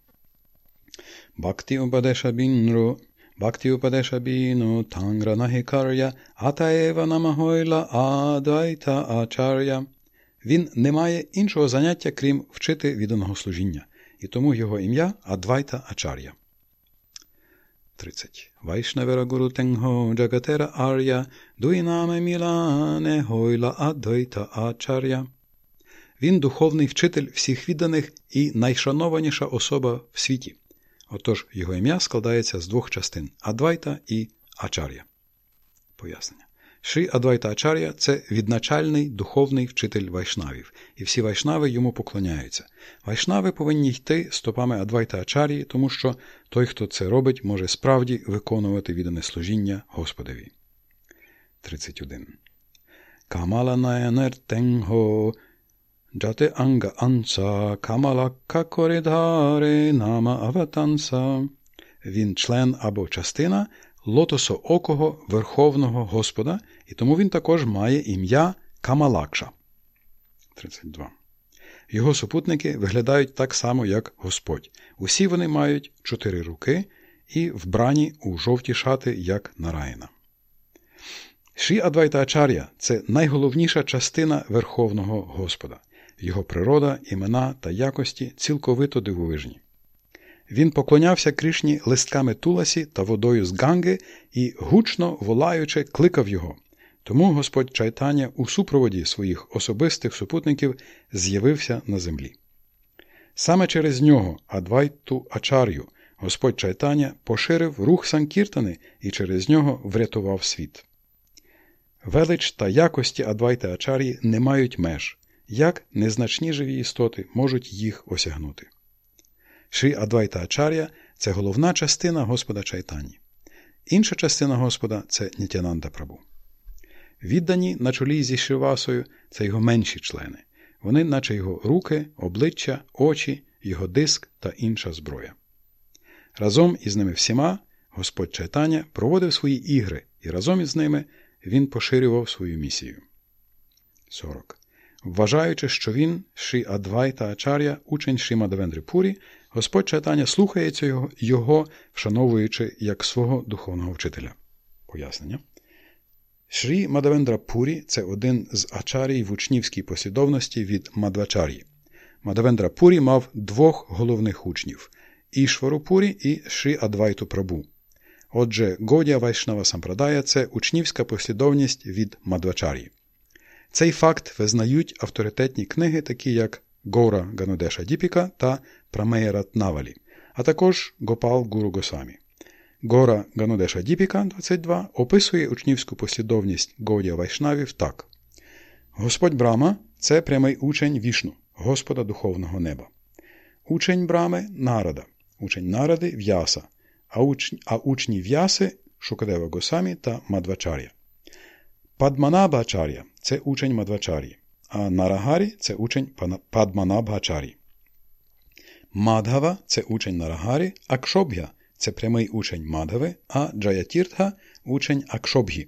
Бхакти Упадеша Бінру Бхакти Упадеша Біну Тангра Нахікар'я Атаева Намагойла Адвайта Ачар'я він не має іншого заняття, крім вчити відданого служіння, і тому його ім'я Адвайта Ачар'я. 30. Вайшнавера Гуру Тенгho Джагатера Ар'я Дуйнаме Мілане Гойла Адвайта Ачар'я. Він духовний вчитель всіх відданих і найшанованіша особа в світі. Отож його ім'я складається з двох частин Адвайта і Ачар'я. Пояснення. Шрі Адвайта Ачар'я це відначальний духовний вчитель вайшнавів, і всі вайшнави йому поклоняються. Вайшнави повинні йти стопами Адвайта Ачар'ї, тому що той, хто це робить, може справді виконувати віддане служіння Господові. 31. Камала наянер тенго джате анга анса камалакка коридhaре нама аватанса. Він член або частина лотосоокого Верховного Господа, і тому він також має ім'я Камалакша. 32. Його супутники виглядають так само, як Господь. Усі вони мають чотири руки і вбрані у жовті шати, як Нараїна. Ші Адвайта Ачар'я це найголовніша частина Верховного Господа. Його природа, імена та якості цілковито дивовижні. Він поклонявся Кришні листками Туласі та водою з Ганги і, гучно волаючи, кликав його. Тому Господь Чайтаня у супроводі своїх особистих супутників з'явився на землі. Саме через нього, Адвайту Ачар'ю, Господь Чайтаня поширив рух Санкіртани і через нього врятував світ. Велич та якості Адвайти Ачар'ї не мають меж, як незначні живі істоти можуть їх осягнути. Шрі Адвайта Ачар'я це головна частина Господа Чайтані. Інша частина Господа це Нітянанда Прабу. Віддані на чолі зі Шивасою це його менші члени. Вони, наче його руки, обличчя, очі, його диск та інша зброя. Разом із ними всіма Господь Чайтаня проводив свої ігри, і разом із ними він поширював свою місію. 40. Вважаючи, що він, Шрі Адвайта Ачар'я, учень Шрі Мадавендри Пурі, Господь Чайтаня слухається його, його, вшановуючи як свого духовного вчителя. Пояснення. Шрі Мадавендра Пурі це один з ачарій в учнівській послідовності від Мадвачар'ї. Мадавендра Пурі мав двох головних учнів Ішвару Пурі і Шрі Адвайту Прабу. Отже, Годя Вайшнава Сампрадая це учнівська послідовність від Мадвачар'ї. Цей факт визнають авторитетні книги, такі як Гора Ганудеша Діпіка та Прамея Навалі, а також Гопал Гуру Госвамі. Гора Ганудеша Діпіка 22 описує учнівську послідовність Годя Вайшнавів так: Господь Брама це прямий учень вішну. Господа Духовного Неба. Учень Брами Нарада, учень Наради В'яса, а, уч... а учні В'яси Шукадева Госамі та Мадвачар'я. Падманабачар'я це учень Мадвачар'ї, а Нарагарі це учень Падманабачар'ї. Мадгава це учень Нарагарі, Акшобгя це прямий учень Мадгави, а Джаятіртха учень Акшобгі.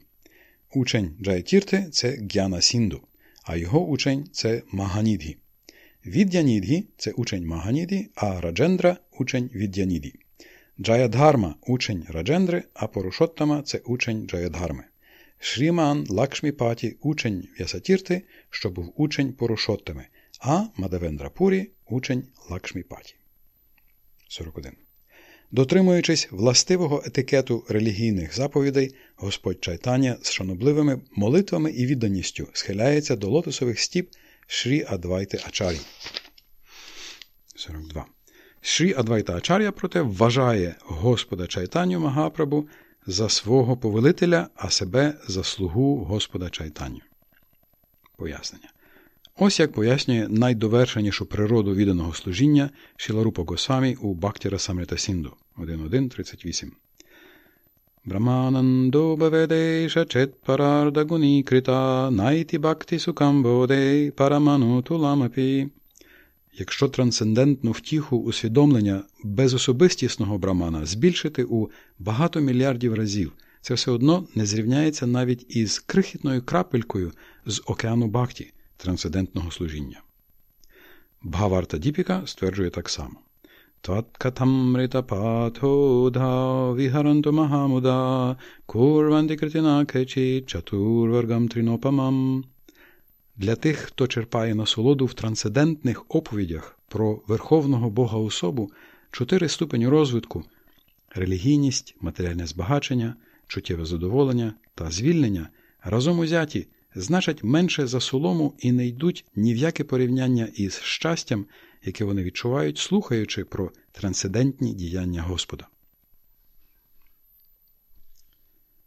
Учень Джаятірти це Г'янасіндгу, а його учень це Маганідгі. Від'янідгі це учень Маганідгі, а Раджендра учень Від'янідгі. Джаядгарма учень Раджендри, а Пурушоттама це учень Джаядгарми. Шріман Лакшміпаті учень В'ясатірти, що був учень Порушоттами, а Мадавендрапурі учень Лакшміпаті. 41. Дотримуючись властивого етикету релігійних заповідей, Господь Чайтання з шанобливими молитвами і відданістю схиляється до лотосових стіп Шрі Адвайти Ачарі. 42. Шрі Адвайта Ачар'я, проте, вважає Господа Чайтаню Магапрабу за свого повелителя, а себе за слугу Господа Чайтаню. Пояснення. Ось як пояснює найдовершенішу природу відданого служіння Шіларупа Госамі у Бактіра Самрита Сінду 1.1.38. Браманандо баведейша чет парарда крита найти бакти сукамбодей параману туламапі. Якщо трансцендентну втіху усвідомлення безособистісного брамана збільшити у багато мільярдів разів, це все одно не зрівняється навіть із крихітною крапелькою з океану Бхакті, трансцендентного служіння. Бхаварта Діпіка стверджує так само. Вігаранто курванти критина кечі. Для тих, хто черпає насолоду в трансцендентних оповідях про Верховного Бога особу, чотири ступені розвитку релігійність, матеріальне збагачення, чуттєве задоволення та звільнення разом узяті значать менше за солому і не йдуть ні в яке порівняння із щастям, яке вони відчувають, слухаючи про трансцендентні діяння Господа.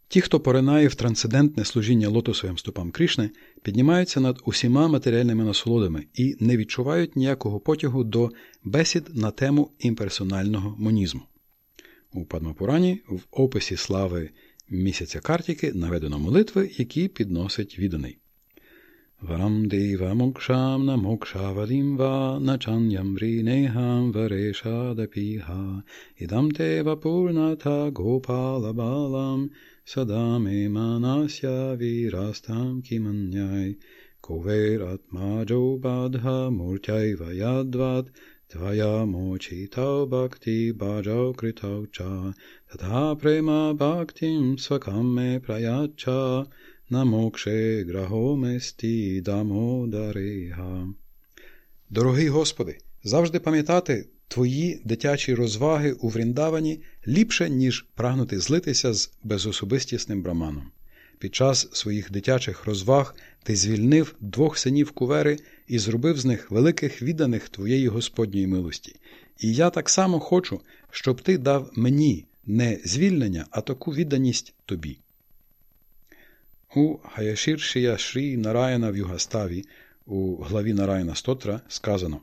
Ті, хто поринає в трансцендентне служіння лотосовим стопам Кришни, піднімаються над усіма матеріальними насолодами і не відчувають ніякого потягу до бесід на тему імперсонального монізму. У Падмапурані в описі слави місяця Картіки наведено молитви, які підносить відданий. Варам дива мокшам на мокшавадим ва начаням врінехам варешадапіха ідам тева пурната гопала балам садаме манася вірастам кіманняй ковератмаджо бадха муртяйва ядват Tvayamocitau bhakti bhajau kritau cha tatha prema bhaktim svakame prayacha намокше грахоместі дамодарига. Дорогий Господи, завжди пам'ятати Твої дитячі розваги у Вріндавані ліпше, ніж прагнути злитися з безособистісним браманом. Під час своїх дитячих розваг ти звільнив двох синів кувери і зробив з них великих відданих твоєї Господньої милості. І я так само хочу, щоб ти дав мені не звільнення, а таку відданість тобі. У Гаяшіршія Шрі Нараяна в Югаставі у главі Нараяна Стотра сказано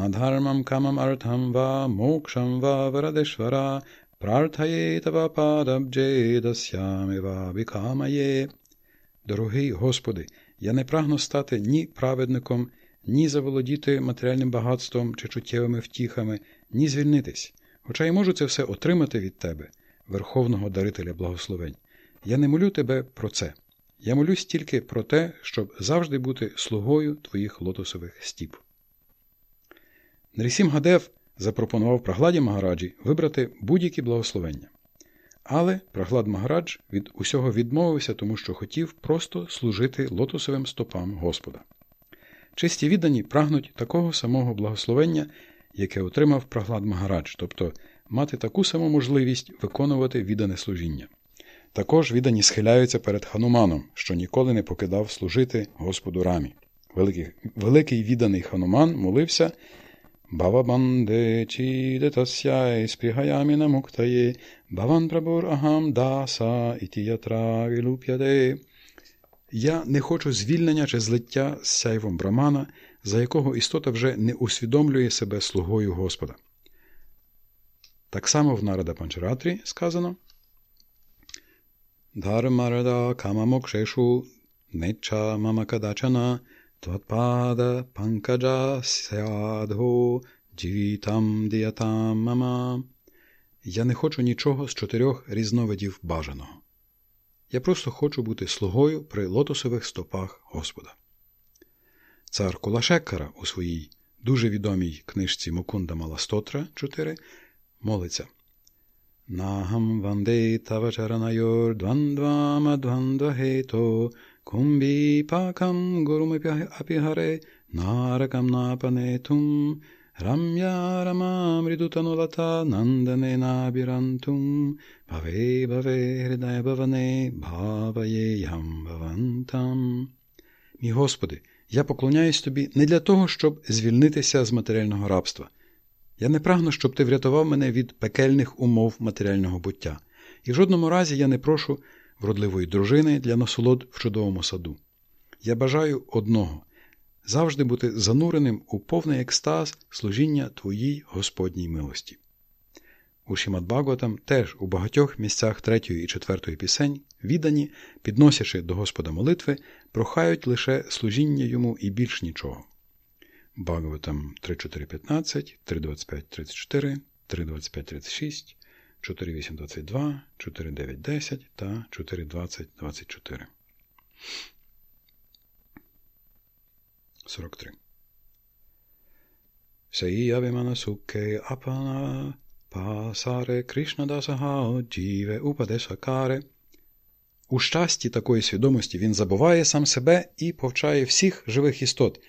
Надгармам камам артхам ва мокшам ва варадешвара Прартаєтава падабдже дасямева бікамає. Дорогий Господи, я не прагну стати ні праведником, ні заволодіти матеріальним багатством чи чуттєвими втіхами, ні звільнитись, хоча й можу це все отримати від Тебе, Верховного Дарителя благословень. Я не молю Тебе про це. Я молюсь тільки про те, щоб завжди бути слугою Твоїх лотосових стіп. Нрісім Гадев запропонував Прагладі Магараджі вибрати будь-які благословення. Але Праглад Магарадж від усього відмовився, тому що хотів просто служити лотосовим стопам Господа. Чисті віддані прагнуть такого самого благословення, яке отримав Праглад Магарадж, тобто мати таку саму можливість виконувати віддане служіння. Також віддані схиляються перед Хануманом, що ніколи не покидав служити Господу рамі. Великий, великий відданий Хануман молився Bhavabande chidatasya sprihayamina Баван Прабур Агам Даса Ітіятра Вілуп'яде. Я не хочу звільнення чи злиття з сяйвом брамана, за якого істота вже не усвідомлює себе слугою Господа. Так само в Нарада Панчаратрі сказано Дharmarada камамокшешу неча мамакадачана тватпада панкаджа сядго джівітам діятам мама. Я не хочу нічого з чотирьох різновидів бажаного. Я просто хочу бути слугою при лотосових стопах Господа. Цар Кулашеккара у своїй дуже відомій книжці Мукунда Маластотра 4 молиться Нахам ванде тавачаранайор двандвамадвандвахето кумбі пакам гурумапігаре наракам напанетум Рам'я рамамридутанулата нандане набірантум Баве баве гридає баване баваєям бавантам. Мій Господи, я поклоняюсь Тобі не для того, щоб звільнитися з матеріального рабства. Я не прагну, щоб ти врятував мене від пекельних умов матеріального буття. І в жодному разі я не прошу вродливої дружини для насолод в чудовому саду. Я бажаю одного завжди бути зануреним у повний екстаз служіння Твоїй Господній милості. У Шімат Баготам теж у багатьох місцях третьої і четвертої пісень віддані, підносячи до Господа молитви, прохають лише служіння йому і більш нічого. Багаватам 3.4.15, 3.25.34, 3.25.36, 4.8.22, 4.9.10 та 4.20.24. 43. Саїявимана сукке апана пасаре Кришна дасагао джіве упадешакаре. У щасті такої свідомості він забуває сам себе і повчає всіх живих істот.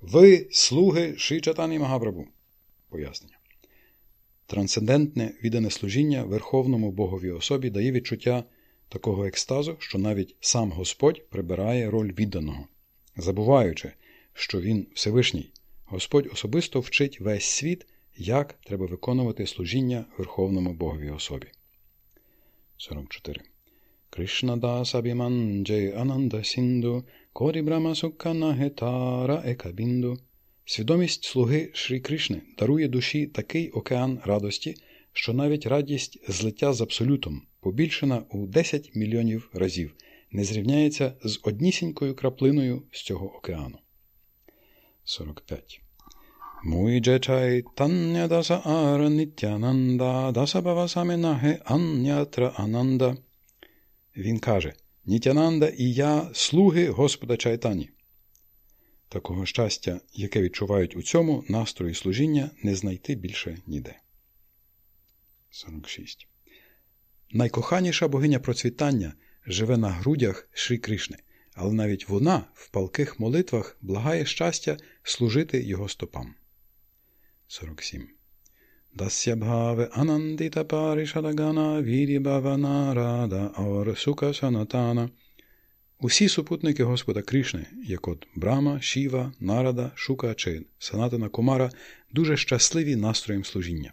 Ви слуги Шичатані Магапрабу. Пояснення. Трансцендентне віддане служіння Верховному Боговій особі дає відчуття такого екстазу, що навіть сам Господь прибирає роль відданого, забуваючи, що Він Всевишній. Господь особисто вчить весь світ, як треба виконувати служіння Верховному Боговій особі. 44. Кришна дасабіман джей ананда сінду, корі брама суккана гетара екабінду. Свідомість слуги Шрі Кришни дарує душі такий океан радості, що навіть радість злиття з абсолютом, побільшена у 10 мільйонів разів, не зрівняється з однісінькою краплиною з цього океану. 45. Муйдже чайтання даса ара нітянанда, даса бавасамінахе аннятра ананда. Він каже Нітянанда і я слуги Господа Чайтані. Такого щастя, яке відчувають у цьому настрої служіння, не знайти більше ніде. 46. Найкоханіша богиня процвітання живе на грудях Шрі Кришни, але навіть вона в палких молитвах благає щастя служити його стопам. 47. Дасябхаве анандита паришадагана вірібавана рада ор сука санатана. Усі супутники Господа Кришни, як от Брама, Шіва, Нарада, Шука чи Санатана Кумара, дуже щасливі настроєм служіння.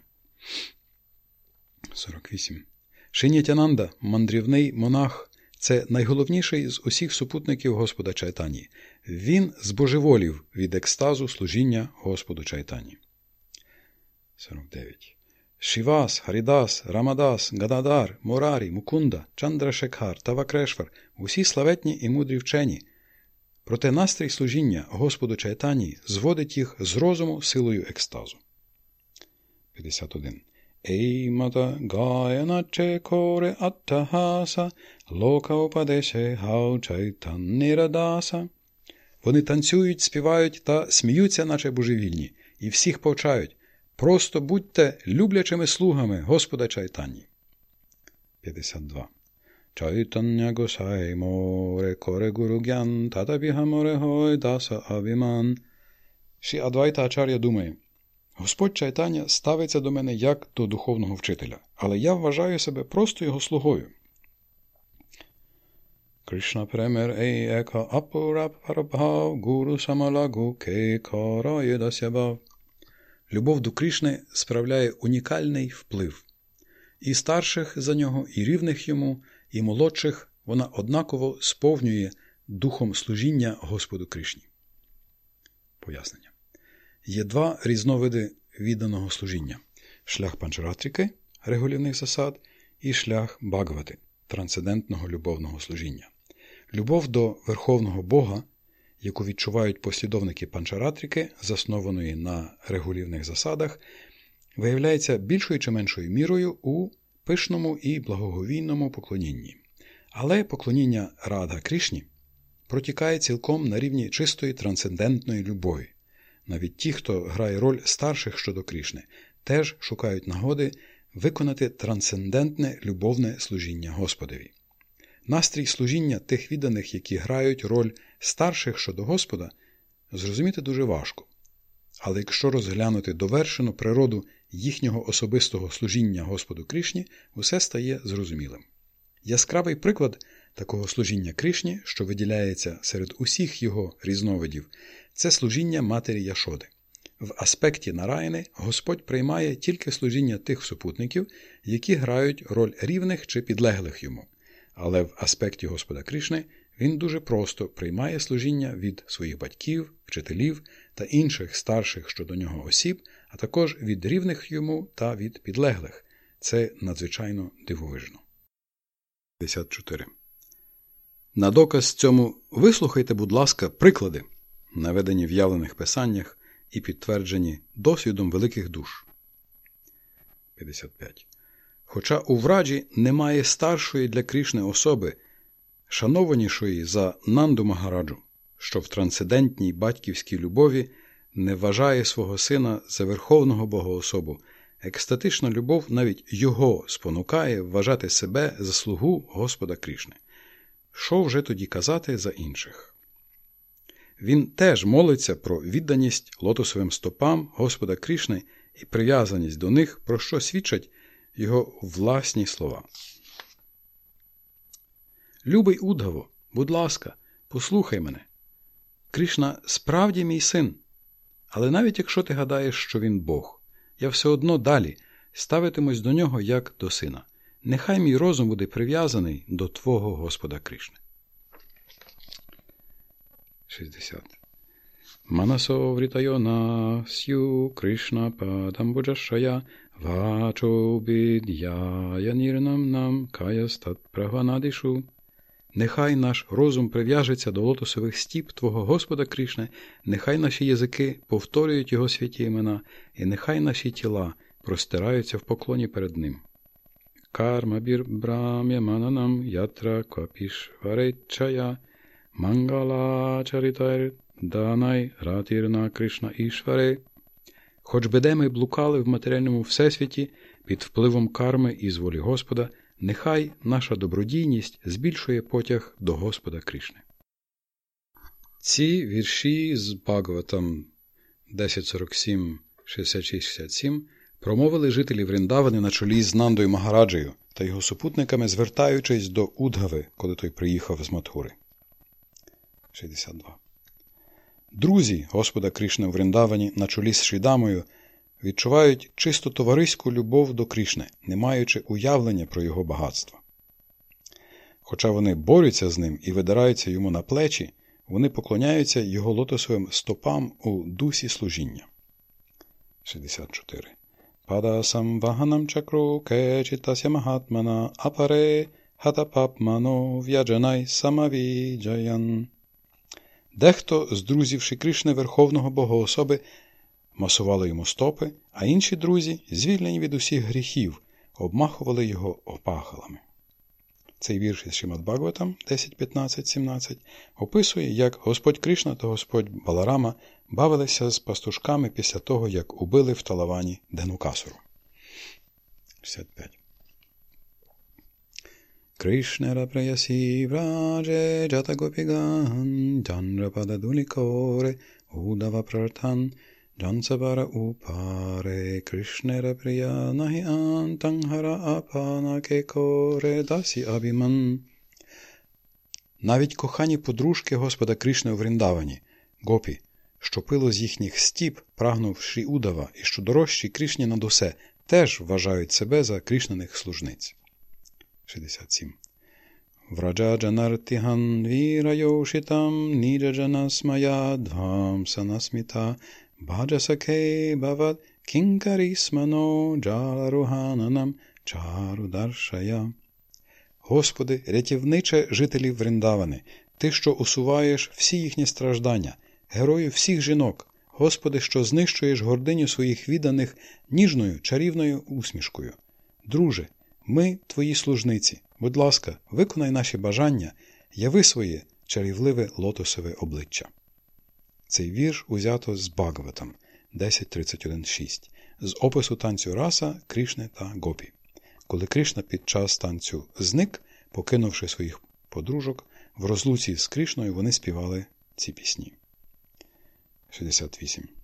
48. Шинятянанда, мандрівний монах, це найголовніший з усіх супутників Господа Чайтані. Він збожеволів від екстазу служіння Господу Чайтані. 49. Шивас, Харідас, Рамадас, Гададар, Мурарі, Мукунда, Чандрашекхар та Вакрешвар усі славетні і мудрі вчені. Проте настрій служіння Господу Чайтані зводить їх з розуму силою екстазу. 51. Ей мата гаяначе коре аттахаса, лока упадеше гау чайтаннірадаса. Вони танцюють, співають та сміються, наче божевільні, і всіх повчають. Просто будьте люблячими слугами Господа Чайтані. 52. Чайтання Госай море коре гуругян татабіга море гой даса авіман. Ші Адвайта Ачар'я думає, Господь Чайтання ставиться до мене як до духовного вчителя, але я вважаю себе просто його слугою. Кришна премер ей ека апурап парабхав гуру самалагу ке кара дасябав. Любов до Кришни справляє унікальний вплив. І старших за нього, і рівних йому, і молодших вона однаково сповнює духом служіння Господу Кришні. Пояснення. Є два різновиди відданого служіння шлях панчаратрики регулівних засад і шлях Бхагавати трансцендентного любовного служіння. Любов до Верховного Бога, яку відчувають послідовники панчаратрики, заснованої на регулівних засадах, виявляється більшою чи меншою мірою у пишному і благоговійному поклонінні. Але поклоніння Радha Крішні протікає цілком на рівні чистої трансцендентної любові. Навіть ті, хто грає роль старших щодо Крішни, теж шукають нагоди виконати трансцендентне любовне служіння Господові. Настрій служіння тих відданих, які грають роль старших щодо Господа, зрозуміти дуже важко. Але якщо розглянути довершену природу їхнього особистого служіння Господу Кришні, усе стає зрозумілим. Яскравий приклад такого служіння Кришні, що виділяється серед усіх його різновидів, це служіння матері Яшоди. В аспекті Нараяни Господь приймає тільки служіння тих супутників, які грають роль рівних чи підлеглих йому. Але в аспекті Господа Кришни він дуже просто приймає служіння від своїх батьків, вчителів та інших старших щодо нього осіб, а також від рівних йому та від підлеглих. Це надзвичайно дивовижно. 54. На доказ цьому вислухайте, будь ласка, приклади, наведені в явлених писаннях і підтверджені досвідом великих душ. 55. Хоча у враджі немає старшої для Крішни особи, шанованішої за Нанду Магараджу, що в трансцендентній батьківській любові не вважає свого сина за верховного богоособу, екстатична любов навіть його спонукає вважати себе за слугу Господа Крішни. Що вже тоді казати за інших? Він теж молиться про відданість лотосовим стопам Господа Крішни і прив'язаність до них, про що свідчать його власні слова. Любий Удгаво, будь ласка, послухай мене. Кришна справді мій син. Але навіть якщо ти гадаєш, що він Бог, я все одно далі ставитимусь до нього як до сина. Нехай мій розум буде прив'язаний до Твого Господа Кришни. 60. Манасо врітайона сю Кришна падамбуджашая нам каястат праванадишу. Нехай наш розум прив'яжеться до лотосових стіп Твого Господа Кришне, нехай наші язики повторюють Його святі імена, і нехай наші тіла простираються в поклоні перед Ним. Карма бір брам'я мананам ятра капішваречая мангала чарітайр данай ратірна Кришна Ішваре. Хоч би де ми блукали в матеріальному всесвіті під впливом карми і з волі Господа, Нехай наша добродійність збільшує потяг до Господа Кришни. Ці вірші з Бхагаватам 1047 6667 промовили жителі Вріндавани на чолі з Нандою Магараджею та його супутниками, звертаючись до Удгави, коли той приїхав з Матхури. 62. Друзі Господа Кришни в Вріндавані на чолі з Шрідамою – відчувають чисто товариську любов до Крішни, не маючи уявлення про його багатство. Хоча вони борються з ним і видираються йому на плечі, вони поклоняються його лотосовим стопам у дусі служіння. 64. Падасам ваганам чакру кечитася магатмана апаре хатапапмано в'яджанай самавіджаян. Дехто з друзів Ши Кришни Верховного Богоособи масували йому стопи, а інші друзі, звільнені від усіх гріхів, обмахували його опахалами. Цей вірш із Шимат Бхагаватам 10, 15, 17 описує, як Господь Кришна та Господь Баларама бавилися з пастушками після того, як убили в талавані Денукасуру. 65. Кришнера праясі врадже джата гопіган, джанрапада дулікоре, удава прартан, Джансабара упаре Кришнера прия нахи антангара апана кекоре дасі абіман. Навіть кохані подружки Господа Кришни у Вріндавані, гопі, що пило з їхніх стіп, прагнув Шрі Удава і що дорожчі Кришні над усе, теж вважають себе за Кришнаних служниць. 67. Vrajajanartihan virayoshitam nijajanasmaya sanasmita bhajasake bhavad kinkarismano jalaruhananam чарударшая. Господи, рятівниче жителів Вриндавани, Ти, що усуваєш всі їхні страждання, герою всіх жінок, Господи, що знищуєш гординю своїх відданих ніжною чарівною усмішкою. Друже, ми твої служниці. Будь ласка, виконай наші бажання, яви своє чарівливе лотосове обличчя. Цей вірш узято з Багаватам 10.31.6, з опису танцю раса, Крішни та Гопі. Коли Кришна під час танцю зник, покинувши своїх подружок, в розлуці з Кришною вони співали ці пісні. 68.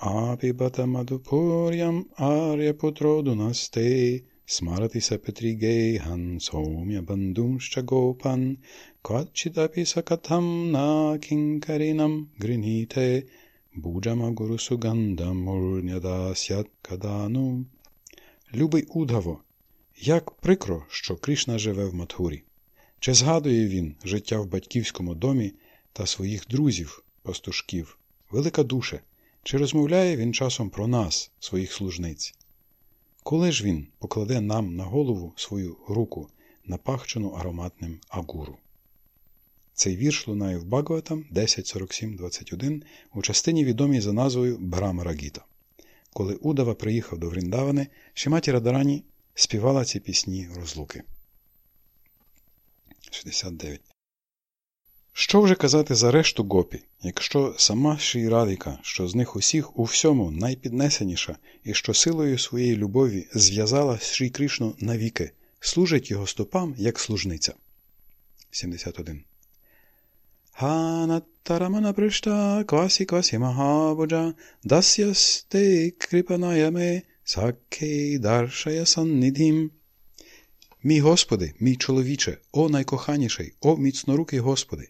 Апібата мадупурям аря путро дунасте Смаратися Петрігейган Сом'я Бандумща Гопан Квачідапі Сакатам на Кінкарінам Гриніте Буджама Гуру Суганда Мурнядасят Кадану Любий Удгаво, як прикро, що Кришна живе в Матхурі. Чи згадує він життя в батьківському домі та своїх друзів, пастушків, велика душе, чи розмовляє він часом про нас, своїх служниць? Коли ж він покладе нам на голову свою руку, напахчену ароматним агуру? Цей вірш лунає в Багаватам 10.47.21 у частині відомій за назвою Брамарагіта. Коли Удава приїхав до Вріндавани, Шиматі Радарані співала ці пісні розлуки. 69. Що вже казати за решту гопі, якщо сама Шірадика, що з них усіх у всьому найпіднесеніша і що силою своєї любові зв'язала Шрі Кришну навіки, служить його стопам як служниця. 71. Ханаттарамана пришта квасі квасі Махабуджа Дасясте кріпанаяме сакей даршая саннідім. Мій Господи, мій чоловіче, о найкоханіший, о міцнорукий Господи,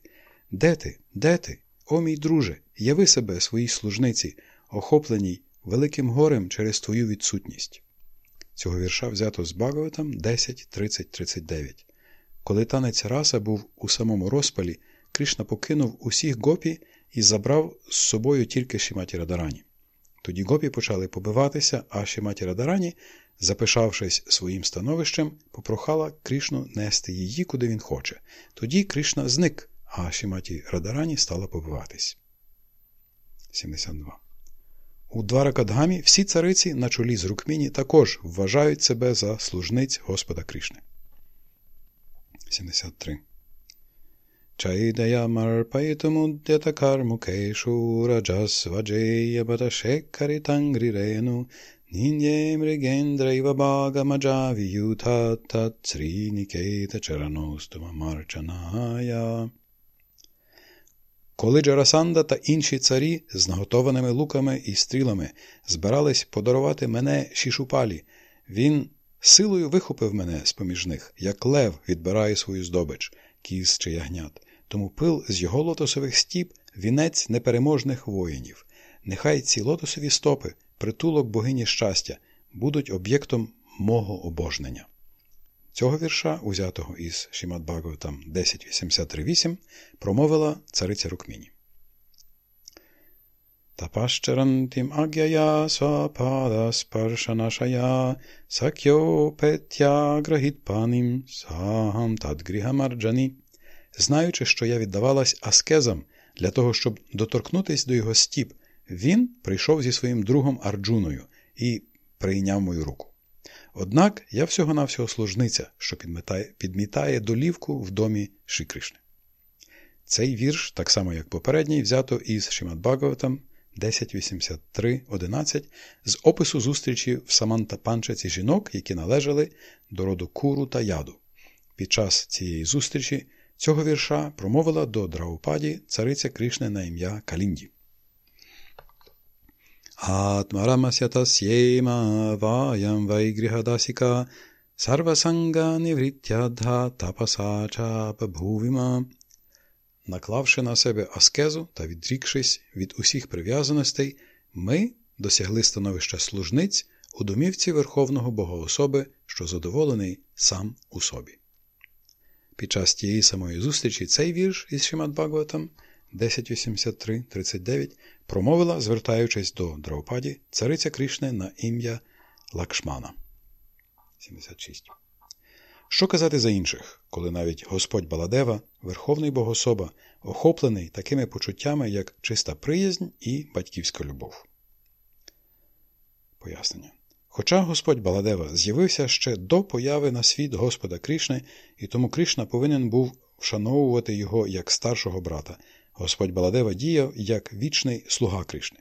де ти, де ти, о мій друже, яви себе своїй служниці, охопленій великим горем через твою відсутність. Цього вірша взято з Багаватам 10, 30, 39. Коли танець раса був у самому розпалі, Кришна покинув усіх гопі і забрав з собою тільки Шіматі Радарані. Тоді гопі почали побиватися, а Шіматі Радарані, запишавшись своїм становищем, попрохала Кришну нести її, куди він хоче. Тоді Кришна зник, а Шиматі Радарані стала побиватись. 72. У Дваракадгамі всі цариці на чолі з Рукміні також вважають себе за служниць Господа Кришни. 73. Чайдая Марпайтамудятакармукейшу раджасваджея баташекарі тангрірену Ніндєм регендрайва багамаджаві юта татсрі нікейта чараностума марчаная. Коли Джарасанда та інші царі з наготованими луками і стрілами збирались подарувати мене Шішупалі, він силою вихопив мене з поміж них, як лев відбирає свою здобич, кіз чи ягнят. Тому пил з його лотосових стіп вінець непереможних воїнів. Нехай ці лотосові стопи, притулок богині щастя, будуть об'єктом мого обожнення. Цього вірша, узятого із Шімат Багаватам 10.83.8, промовила цариця Рукміні. Тапащарантим агяя свапада спаршанашая сакьо петя грагітпаним сахам тадгріхамарджані знаючи, що я віддавалась аскезам для того, щоб доторкнутися до його стіп, він прийшов зі своїм другом Арджуною і прийняв мою руку. Однак я всього-навсього служниця, що підмітає, долівку в домі Шикришни. Цей вірш, так само як попередній, взято із Шимат Багаватам 1083.11 з опису зустрічі в Саманта Панчаці жінок, які належали до роду Куру та яду. Під час цієї зустрічі Цього вірша промовила до Драупаді цариця Кришни на ім'я Калінді. Атмарамасятасєма ваям вайгрihadasika сарвасанга нівріттядха тапасача бабхувіма. Наклавши на себе аскезу та відрікшись від усіх прив'язаностей, ми досягли становища служниць у домівці Верховного Богоособи, що задоволений сам у собі. під час тієї самої зустрічі цей вірш із Шимат Бхагаватам 10.83.39 промовила, звертаючись до Драупаді, цариця Кришне на ім'я Лакшмана. 76. Що казати за інших, коли навіть Господь Баладева, Верховний Богособа, охоплений такими почуттями, як чиста приязнь і батьківська любов? Пояснення. Хоча Господь Баладева з'явився ще до появи на світ Господа Кришни, і тому Кришна повинен був вшановувати його як старшого брата, Господь Баладева діяв як вічний слуга Кришни.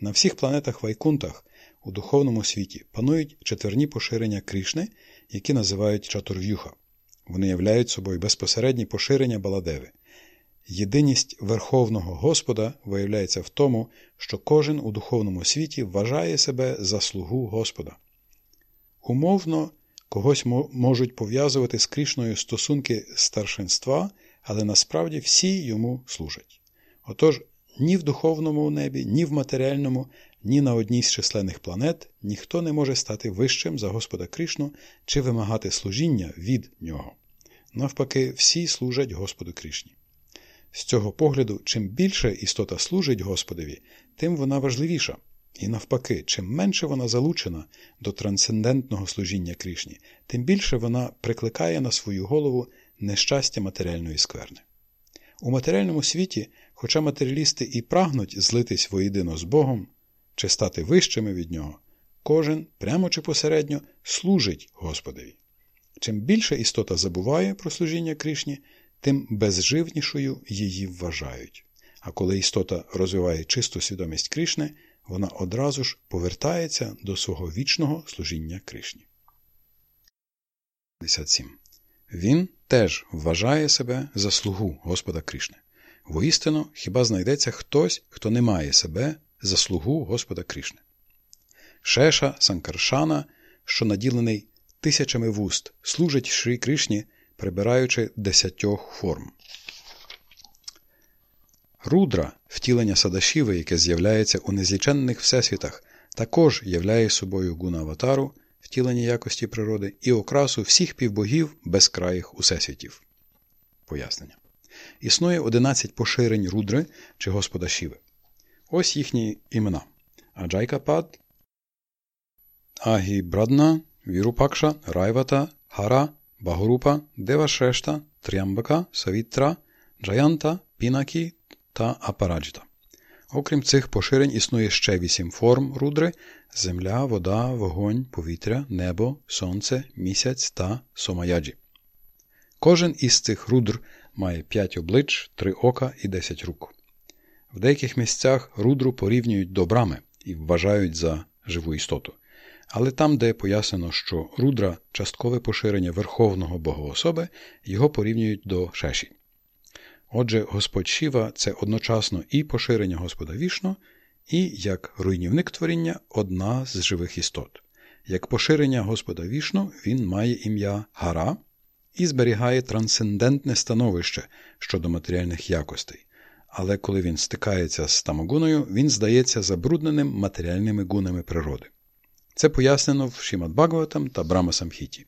На всіх планетах Вайкунтах у духовному світі панують четверні поширення Кришни, які називають чатурв'юха. Вони являють собою безпосередні поширення Баладеви. Єдиність Верховного Господа виявляється в тому, що кожен у духовному світі вважає себе за слугу Господа. Умовно, когось можуть пов'язувати з Крішною стосунки старшинства, але насправді всі йому служать. Отож, ні в духовному небі, ні в матеріальному, ні на одній з численних планет ніхто не може стати вищим за Господа Кришну чи вимагати служіння від нього. Навпаки, всі служать Господу Кришні. З цього погляду, чим більше істота служить Господові, тим вона важливіша. І навпаки, чим менше вона залучена до трансцендентного служіння Кришні, тим більше вона прикликає на свою голову нещастя матеріальної скверни. У матеріальному світі, хоча матеріалісти і прагнуть злитись воєдино з Богом чи стати вищими від Нього, кожен, прямо чи посередньо, служить Господові. Чим більше істота забуває про служіння Кришні, тим безживнішою її вважають. А коли істота розвиває чисту свідомість Кришни, вона одразу ж повертається до свого вічного служіння Кришні. 57. Він теж вважає себе за слугу Господа Кришни. Воістину, хіба знайдеться хтось, хто не має себе за слугу Господа Кришни. Шеша Санкаршана, що наділений тисячами вуст, служить Шрі Кришні, прибираючи десятьох форм. Рудра, втілення Садашіви, яке з'являється у незліченних всесвітах, також являє собою гуна аватару, втілення якості природи і окрасу всіх півбогів безкраїх усесвітів. Пояснення. Існує 11 поширень рудри чи Господа Шіви. Ось їхні імена: Аджайкапад, Агібрадна, Вірупакша, Райвата, Хара, Багорупа, Девашрешта, Трямбака, Савітра, Джаянта, Пінакі та Апараджіта. Окрім цих поширень існує ще вісім форм рудри земля, вода, вогонь, повітря, небо, сонце, місяць та сомаяджі. Кожен із цих рудр має п'ять облич, три ока і десять рук. В деяких місцях рудру порівнюють до брами і вважають за живу істоту. Але там, де пояснено, що рудра часткове поширення Верховного Богоособи, його порівнюють до шеші. Отже, Господь Шіва це одночасно і поширення Господа Вішно, і як руйнівник творіння одна з живих істот. Як поширення Господа Вішно, він має ім'я Гара і зберігає трансцендентне становище щодо матеріальних якостей. Але коли він стикається з тамогуною, він здається забрудненим матеріальними гунами природи. Це пояснено в Шімат Бхагаватам та Брама Самхіті.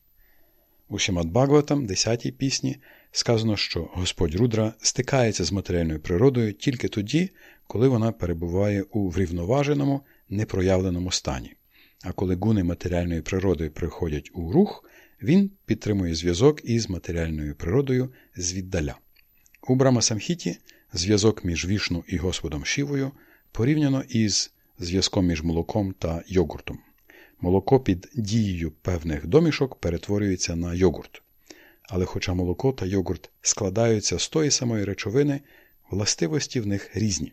У Шімат Бхагаватам, 10 пісні, сказано, що Господь Рудра стикається з матеріальною природою тільки тоді, коли вона перебуває у врівноваженому, непроявленому стані. А коли гуни матеріальної природи приходять у рух, він підтримує зв'язок із матеріальною природою звіддаля. У Брама Самхіті зв'язок між вішну і Господом Шівою порівняно із зв'язком між молоком та йогуртом. Молоко під дією певних домішок перетворюється на йогурт. Але хоча молоко та йогурт складаються з тої самої речовини, властивості в них різні.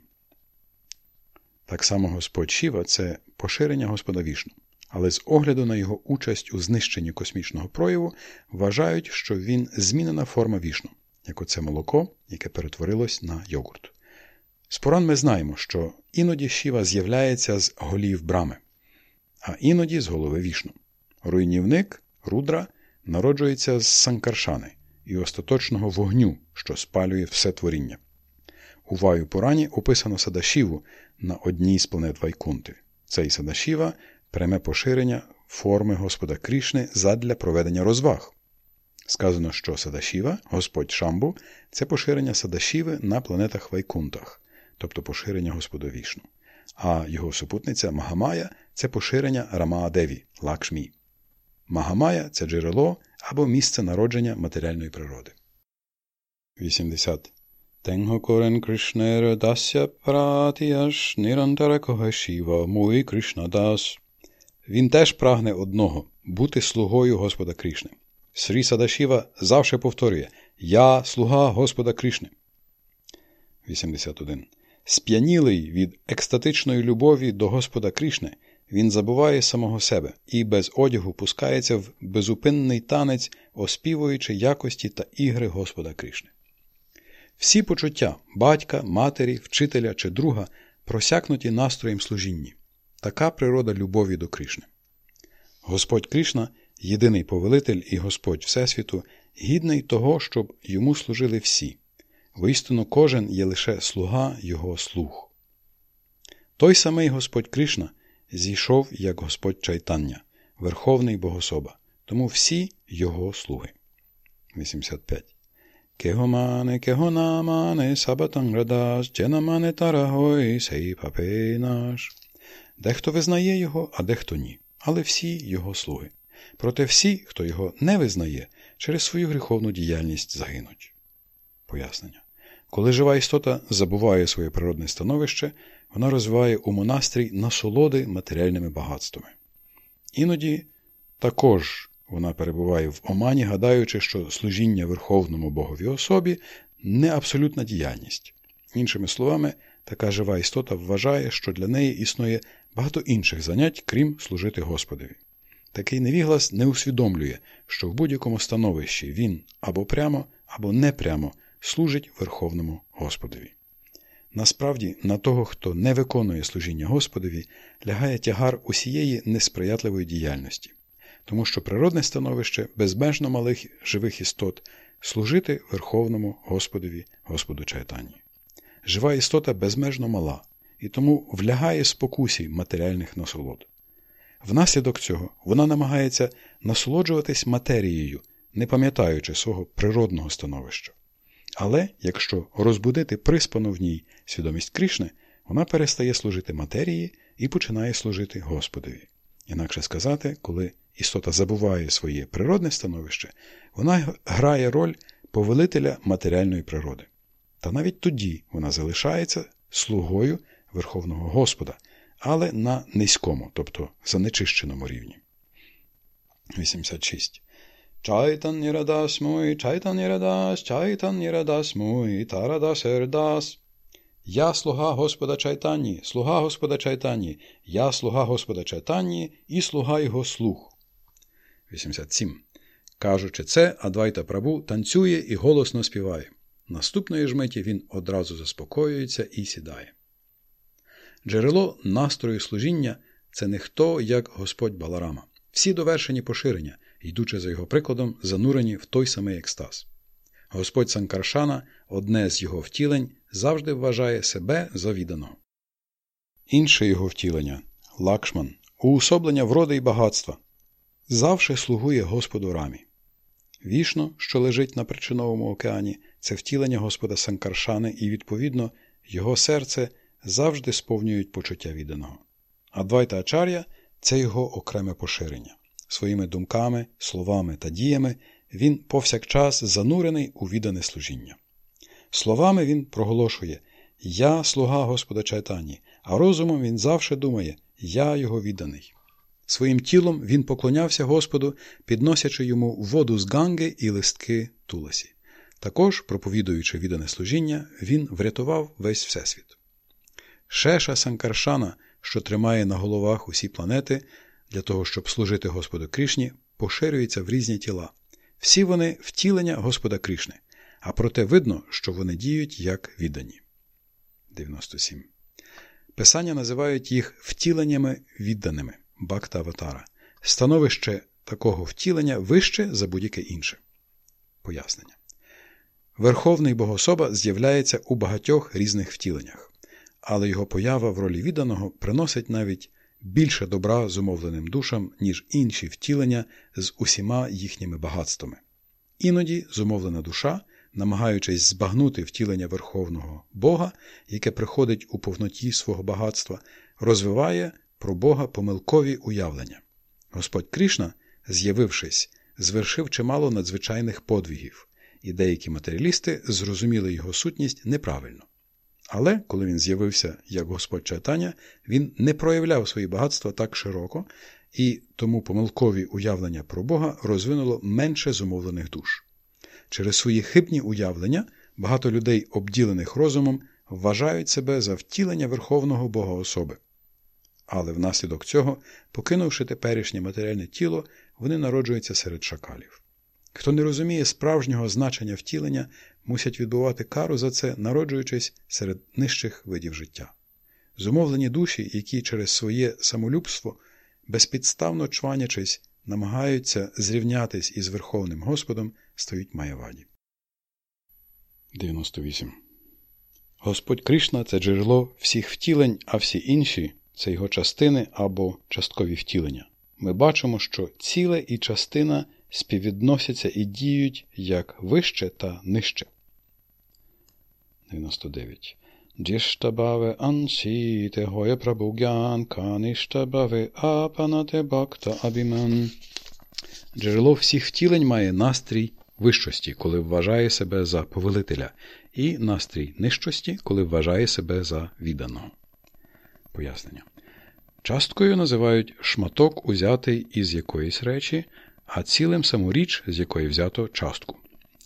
Так само Господь Шіва це поширення Господа вішну. Але з огляду на його участь у знищенні космічного прояву вважають, що він змінена форма вішну, як оце молоко, яке перетворилось на йогурт. З поран ми знаємо, що іноді Шіва з'являється з голів брами а іноді з голови вішну. Руйнівник рудра народжується з санкаршани і остаточного вогню, що спалює все творіння. У Ваю Пурані описано Садашіву на одній з планет Вайкунти. Цей Садашіва пряме поширення форми Господа Крішни задля проведення розваг. Сказано, що Садашіва, Господь Шамбу, це поширення Садашіви на планетах Вайкунтах, тобто поширення Господа Вішну. А його супутниця Магамая це поширення Рамаадеві, Лакшмі. Магамая це джерело або місце народження матеріальної природи. 80. Тенгокорен Кришнера дася пратіяш нірантара когашіва муї Кришна дас. Він теж прагне одного бути слугою Господа Кришни. Срі Садашіва завше повторює Я слуга Господа Кришни. 81. Сп'янілий від екстатичної любові до Господа Кришни, він забуває самого себе і без одягу пускається в безупинний танець, оспівуючи якості та ігри Господа Кришни. Всі почуття батька, матері, вчителя чи друга просякнуті настроєм служінні. Така природа любові до Кришни. Господь Кришна єдиний повелитель і Господь Всесвіту, гідний того, щоб йому служили всі. Воістину кожен є лише слуга його слуг. Той самий Господь Кришна зійшов як Господь Чайтання, Верховний Богособа, тому всі його слуги. 85. Кегомане, кегонамане, сабатанградас, дженамане тарагой, сей папей наш. Дехто визнає його, а дехто ні, але всі його слуги. Проте всі, хто його не визнає, через свою гріховну діяльність загинуть. Пояснення. Коли жива істота забуває своє природне становище, вона розвиває у монастрій насолоди матеріальними багатствами. Іноді також вона перебуває в омані, гадаючи, що служіння Верховному Богові особі не абсолютна діяльність. Іншими словами, така жива істота вважає, що для неї існує багато інших занять, крім служити Господові. Такий невіглас не усвідомлює, що в будь-якому становищі він або прямо, або непрямо служить Верховному Господові. Насправді, на того, хто не виконує служіння Господові, лягає тягар усієї несприятливої діяльності, тому що природне становище безмежно малих живих істот служити Верховному Господові, Господу Чайтані. Жива істота безмежно мала і тому влягає спокусі матеріальних насолод. Внаслідок цього вона намагається насолоджуватись матерією, не пам'ятаючи свого природного становища. Але якщо розбудити приспану в ній свідомість Кришни, вона перестає служити матерії і починає служити Господові. Інакше сказати, коли істота забуває своє природне становище, вона грає роль повелителя матеріальної природи. Та навіть тоді вона залишається слугою Верховного Господа, але на низькому, тобто занечищеному рівні. 86. Чайтан радас мой, чайтан радас, чайтан радас мой, тарадас ердас. Я слуга Господа Чайтані, слуга Господа Чайтані, я слуга Господа Чайтані і слуга його слуг. 87. Кажучи це, Адвайта Прабу танцює і голосно співає. Наступної ж миті він одразу заспокоюється і сідає. Джерело настрою служіння це не хто, як Господь Баларама. Всі довершені поширення, йдучи за його прикладом, занурені в той самий екстаз. Господь Санкаршана, одне з його втілень, завжди вважає себе завіданого. Інше його втілення лакшман, уособлення вроди й багатства, завше слугує Господу рамі. Вішно, що лежить на причиновому океані, це втілення Господа Санкаршани, і, відповідно, його серце завжди сповнюють почуття відданого. Адвайта Ачар'я це його окреме поширення. Своїми думками, словами та діями він повсякчас занурений у віддане служіння. Словами він проголошує Я слуга Господа Чайтані, а розумом він завжди думає Я його відданий. Своїм тілом він поклонявся Господу, підносячи йому воду з ганги і листки туласі. Також, проповідуючи віддане служіння, він врятував весь Всесвіт. Шеша Санкаршана, що тримає на головах усі планети, для того, щоб служити Господу Кришні, поширюється в різні тіла. Всі вони втілення Господа Кришни, а проте видно, що вони діють як віддані. 97. Писання називають їх втіленнями відданими бакта аватара. Становище такого втілення вище за будь-яке інше. Пояснення. Верховний Богособа з'являється у багатьох різних втіленнях, але його поява в ролі відданого приносить навіть більше добра зумовленим душам, ніж інші втілення з усіма їхніми багатствами. Іноді зумовлена душа, намагаючись збагнути втілення Верховного Бога, яке приходить у повноті свого багатства, розвиває про Бога помилкові уявлення. Господь Кришна, з'явившись, звершив чимало надзвичайних подвігів, і деякі матеріалісти зрозуміли його сутність неправильно. Але коли він з'явився як Господь Чайтаня, він не проявляв свої багатства так широко, і тому помилкові уявлення про Бога розвинуло менше зумовлених душ. Через свої хибні уявлення багато людей, обділених розумом, вважають себе за втілення Верховного Бога особи. Але внаслідок цього, покинувши теперішнє матеріальне тіло, вони народжуються серед шакалів. Хто не розуміє справжнього значення втілення, мусять відбувати кару за це, народжуючись серед нижчих видів життя. Зумовлені душі, які через своє самолюбство, безпідставно чванячись, намагаються зрівнятись із Верховним Господом, стають маєваді. 98. Господь Кришна це джерело всіх втілень, а всі інші це його частини або часткові втілення. Ми бачимо, що ціле і частина співвідносяться і діють як вище та нижче. 99. Діштабаве ансіте гоє прабугян, каніштабаве апанате бакта абіман. Джерело всіх втілень має настрій вищості, коли вважає себе за повелителя, і настрій нижчості, коли вважає себе за відданого. Пояснення. Часткою називають шматок, узятий із якоїсь речі, а цілим саму річ, з якої взято частку.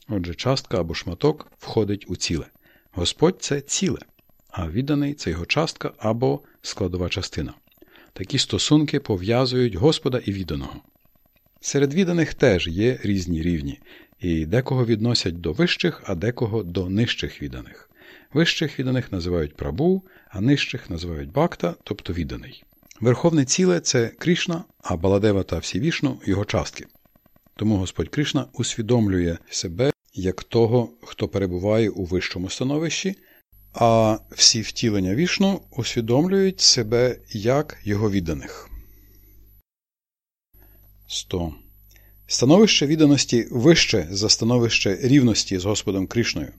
Отже, частка або шматок входить у ціле. Господь це ціле, а відданий це його частка або складова частина. Такі стосунки пов'язують Господа і відданого. Серед відданих теж є різні рівні, і декого відносять до вищих, а декого до нижчих відданих. Вищих відданих називають прабу, а нижчих називають бакта, тобто відданий. Верховне ціле це Кришна, а Баладева та Всівішну його частки. Тому Господь Кришна усвідомлює себе як того, хто перебуває у вищому становищі, а всі втілення вішну усвідомлюють себе як його відданих. 100. Становище відданості вище за становище рівності з Господом Кришною,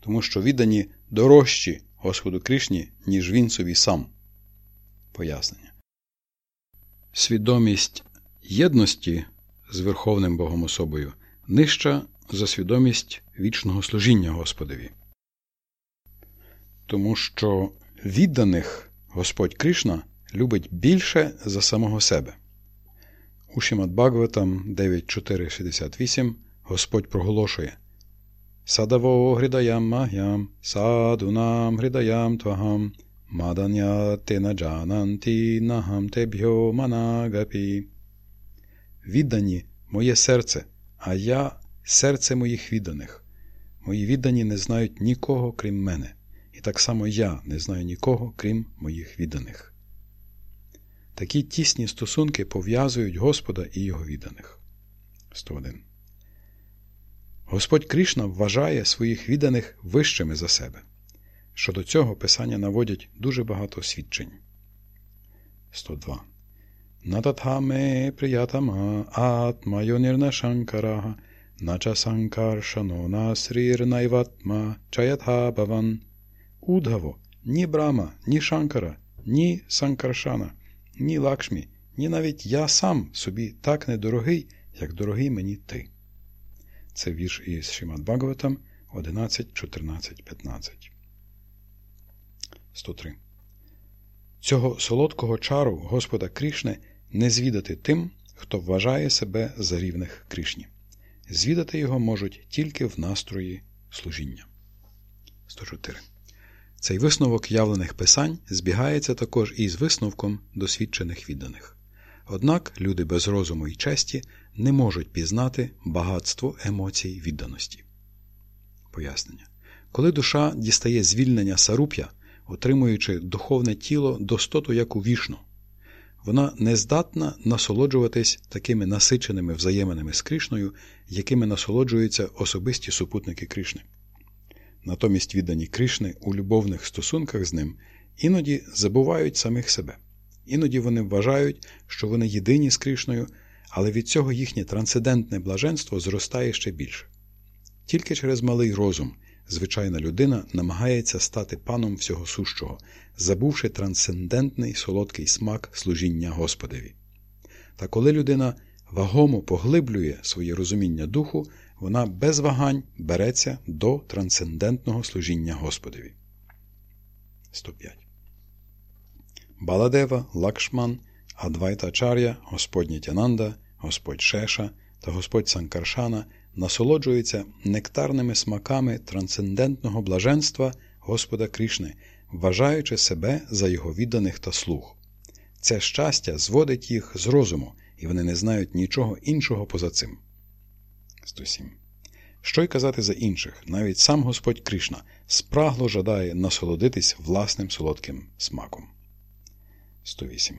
тому що віддані дорожчі Господу Кришні, ніж він собі сам. Пояснення. Свідомість єдності з Верховним Богом особою нижча за свідомість вічного служіння Господові. Тому що відданих Господь Кришна любить більше за самого себе. У Бхагаватам 9.4.68 Господь проголошує Садаво гридаям магям, садунам гридаям твагам, мадання те наджананті нагам тебьо манагапі. Віддані моє серце, а я серце моїх відданих. Мої віддані не знають нікого, крім мене, і так само я не знаю нікого, крім моїх відданих. Такі тісні стосунки пов'язують Господа і його відданих. 101. Господь Кришна вважає своїх відданих вищими за себе. Щодо цього писання наводять дуже багато свідчень. 102. Нататхаме приятама атмайонірна шанкарага нача санкаршано насрірнайватма чаятха баван. Удгаво, ні Брама, ні Шанкара, ні Санкаршана ні лакшмі, ні навіть я сам собі так недорогий, як дорогий мені ти. Це вірш із Шимат Бхагаватам 11, 14, 15. 103. Цього солодкого чару Господа Крішне не звідати тим, хто вважає себе за рівних Кришні. Звідати його можуть тільки в настрої служіння. 104. Цей висновок явлених писань збігається також із висновком досвідчених відданих. Однак люди без розуму і честі не можуть пізнати багатство емоцій відданості. Пояснення. Коли душа дістає звільнення саруп'я, отримуючи духовне тіло достоту як у вішну, вона не здатна насолоджуватись такими насиченими взаєминами з Кришною, якими насолоджуються особисті супутники Кришни. Натомість віддані Кришни у любовних стосунках з ним іноді забувають самих себе. Іноді вони вважають, що вони єдині з Кришною, але від цього їхнє трансцендентне блаженство зростає ще більше. Тільки через малий розум звичайна людина намагається стати паном всього сущого, забувши трансцендентний солодкий смак служіння Господеві. Та коли людина вагомо поглиблює своє розуміння духу, вона без вагань береться до трансцендентного служіння Господеві. 105. Баладева, Лакшман, Адвайта Чар'я, Господня Тянанда, Господь Шеша та Господь Санкаршана насолоджуються нектарними смаками трансцендентного блаженства Господа Крішни, вважаючи себе за його відданих та слуг. Це щастя зводить їх з розуму, і вони не знають нічого іншого поза цим. 107. Що й казати за інших, навіть сам Господь Кришна спрагло жадає насолодитись власним солодким смаком. 108.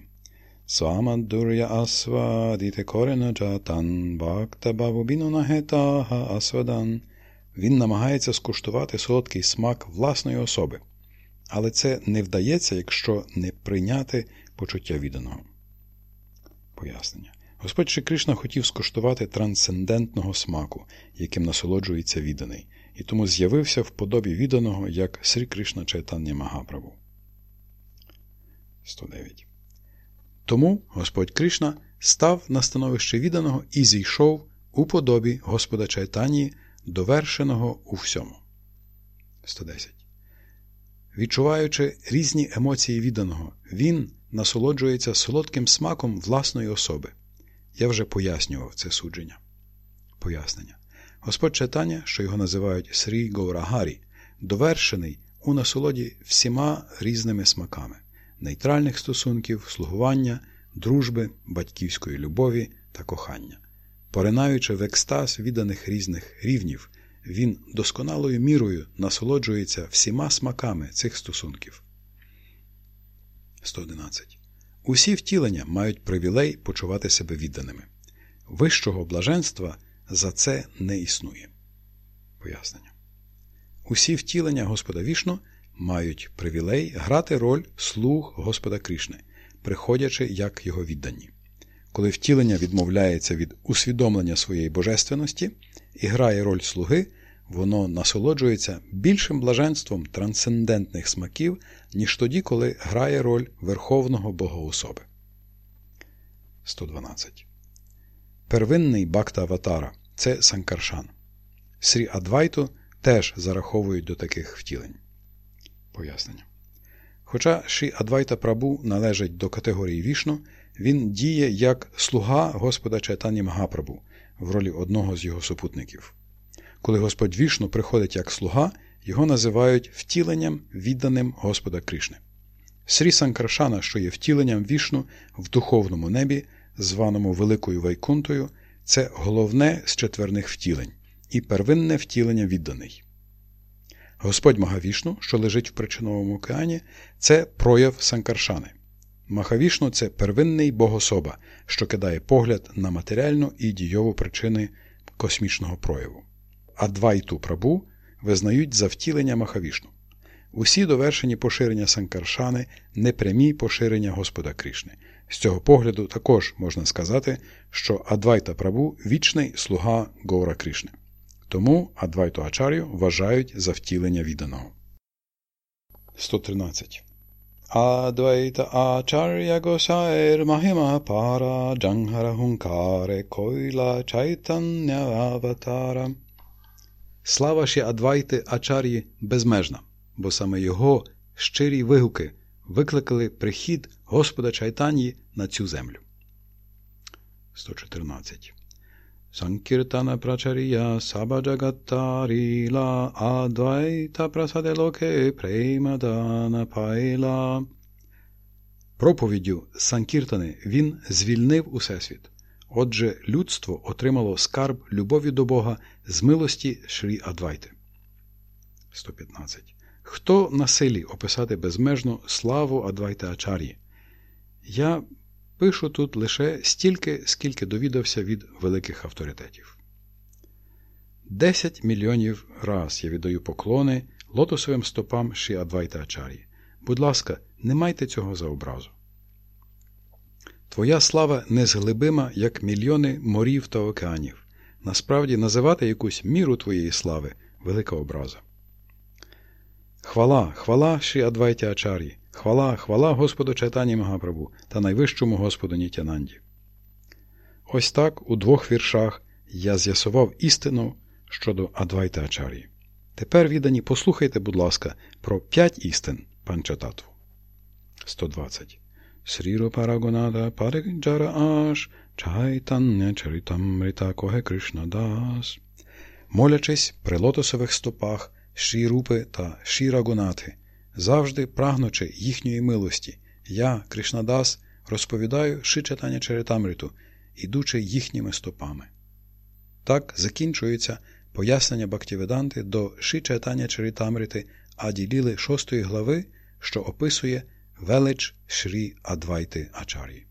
Свамадур'я асвадіте корена джатан, бакта бабубіну нагетага асвадан. Він намагається скуштувати солодкий смак власної особи, але це не вдається, якщо не прийняти почуття відданого. Пояснення. Господь Ши Кришна хотів скуштувати трансцендентного смаку, яким насолоджується відданий, і тому з'явився в подобі відданого як Срі Кришна Чайтання Магаправу. 109. Тому Господь Кришна став на становище відданого і зійшов у подобі Господа Чайтанії, довершеного у всьому. 110. Відчуваючи різні емоції відданого, він насолоджується солодким смаком власної особи. Я вже пояснював це судження. Пояснення. Господь читання, що його називають Срі Гаурагарі, довершений у насолоді всіма різними смаками нейтральних стосунків, слугування, дружби, батьківської любові та кохання. Поринаючи в екстаз відданих різних рівнів, він досконалою мірою насолоджується всіма смаками цих стосунків. 111. Усі втілення мають привілей почувати себе відданими. Вищого блаженства за це не існує. Пояснення. Усі втілення Господа Вішну мають привілей грати роль слуг Господа Кришни, приходячи як його віддані. Коли втілення відмовляється від усвідомлення своєї божественності і грає роль слуги, воно насолоджується більшим блаженством трансцендентних смаків, ніж тоді, коли грає роль Верховного Богоособи. 112. Первинний бакта Аватара це Санкаршан. Срі Адвайту теж зараховують до таких втілень. Пояснення. Хоча Ші Адвайта Прабу належить до категорії вішну, він діє як слуга Господа Чайтані Магапрабу в ролі одного з його супутників. Коли Господь Вішну приходить як слуга, його називають втіленням відданим Господа Кришни. Срі Санкаршана, що є втіленням вішну в духовному небі, званому Великою Вайкунтою, це головне з четверних втілень і первинне втілення відданий. Господь Магавішну, що лежить в причиновому океані, це прояв Санкаршани. Махавішну це первинний богособа, що кидає погляд на матеріальну і дійову причини космічного прояву. Адвайту Прабу визнають за втілення Махавішну. Усі довершені поширення Санкаршани непрямі поширення Господа Кришни. З цього погляду також можна сказати, що Адвайта Прабу вічний слуга Гора Кришни. Тому Адвайту Ачар'ю вважають за втілення відданого. 113. Адвайта Ачар'я Госаєр Махима Пара Джангара Хункаре Койла Чайтання Аватара. Слава ще Адвайти Ачар'ї безмежна, бо саме його щирі вигуки викликали прихід Господа Чайтанії на цю землю. 114. Sankirtana pracharya sabhajagattarila advaita prasadeloke prеймадана пайла. Проповіддю Санкіртани він звільнив усесвіт. Отже, людство отримало скарб любові до Бога з милості Шрі Адвайти. 115. Хто на силі описати безмежну славу Адвайти Ачар'ї? Я Пишу тут лише стільки, скільки довідався від великих авторитетів. Десять мільйонів раз я віддаю поклони лотосовим стопам Ші Адвайта Ачарі. Будь ласка, не майте цього за образу. Твоя слава незглибима, як мільйони морів та океанів. Насправді, називати якусь міру твоєї слави велика образа. Хвала, хвала Ші Адвайті Ачар'ї, хвала, хвала Господу Чайтані Магапрабу та найвищому Господу Нітянанді. Ось так у двох віршах я з'ясував істину щодо Адвайта Ачар'ї. Тепер, віддані, послухайте, будь ласка, про п'ять істин панчататву. 120. Сріро Парагонада Параджара Аш Чайтання Чаритамрита Коге Кришна Дас. Молячись при лотосових стопах Шрі Рупи та Шрі Рагунати, завжди прагнучи їхньої милості, я, Кришнадас, розповідаю Ши читання Чаритамриту, ідучи їхніми стопами. Так закінчується пояснення Бактіведанти до Ши читання Чаритамрити Аді 6 глави, що описує велич Шрі Адвайти Ачарі.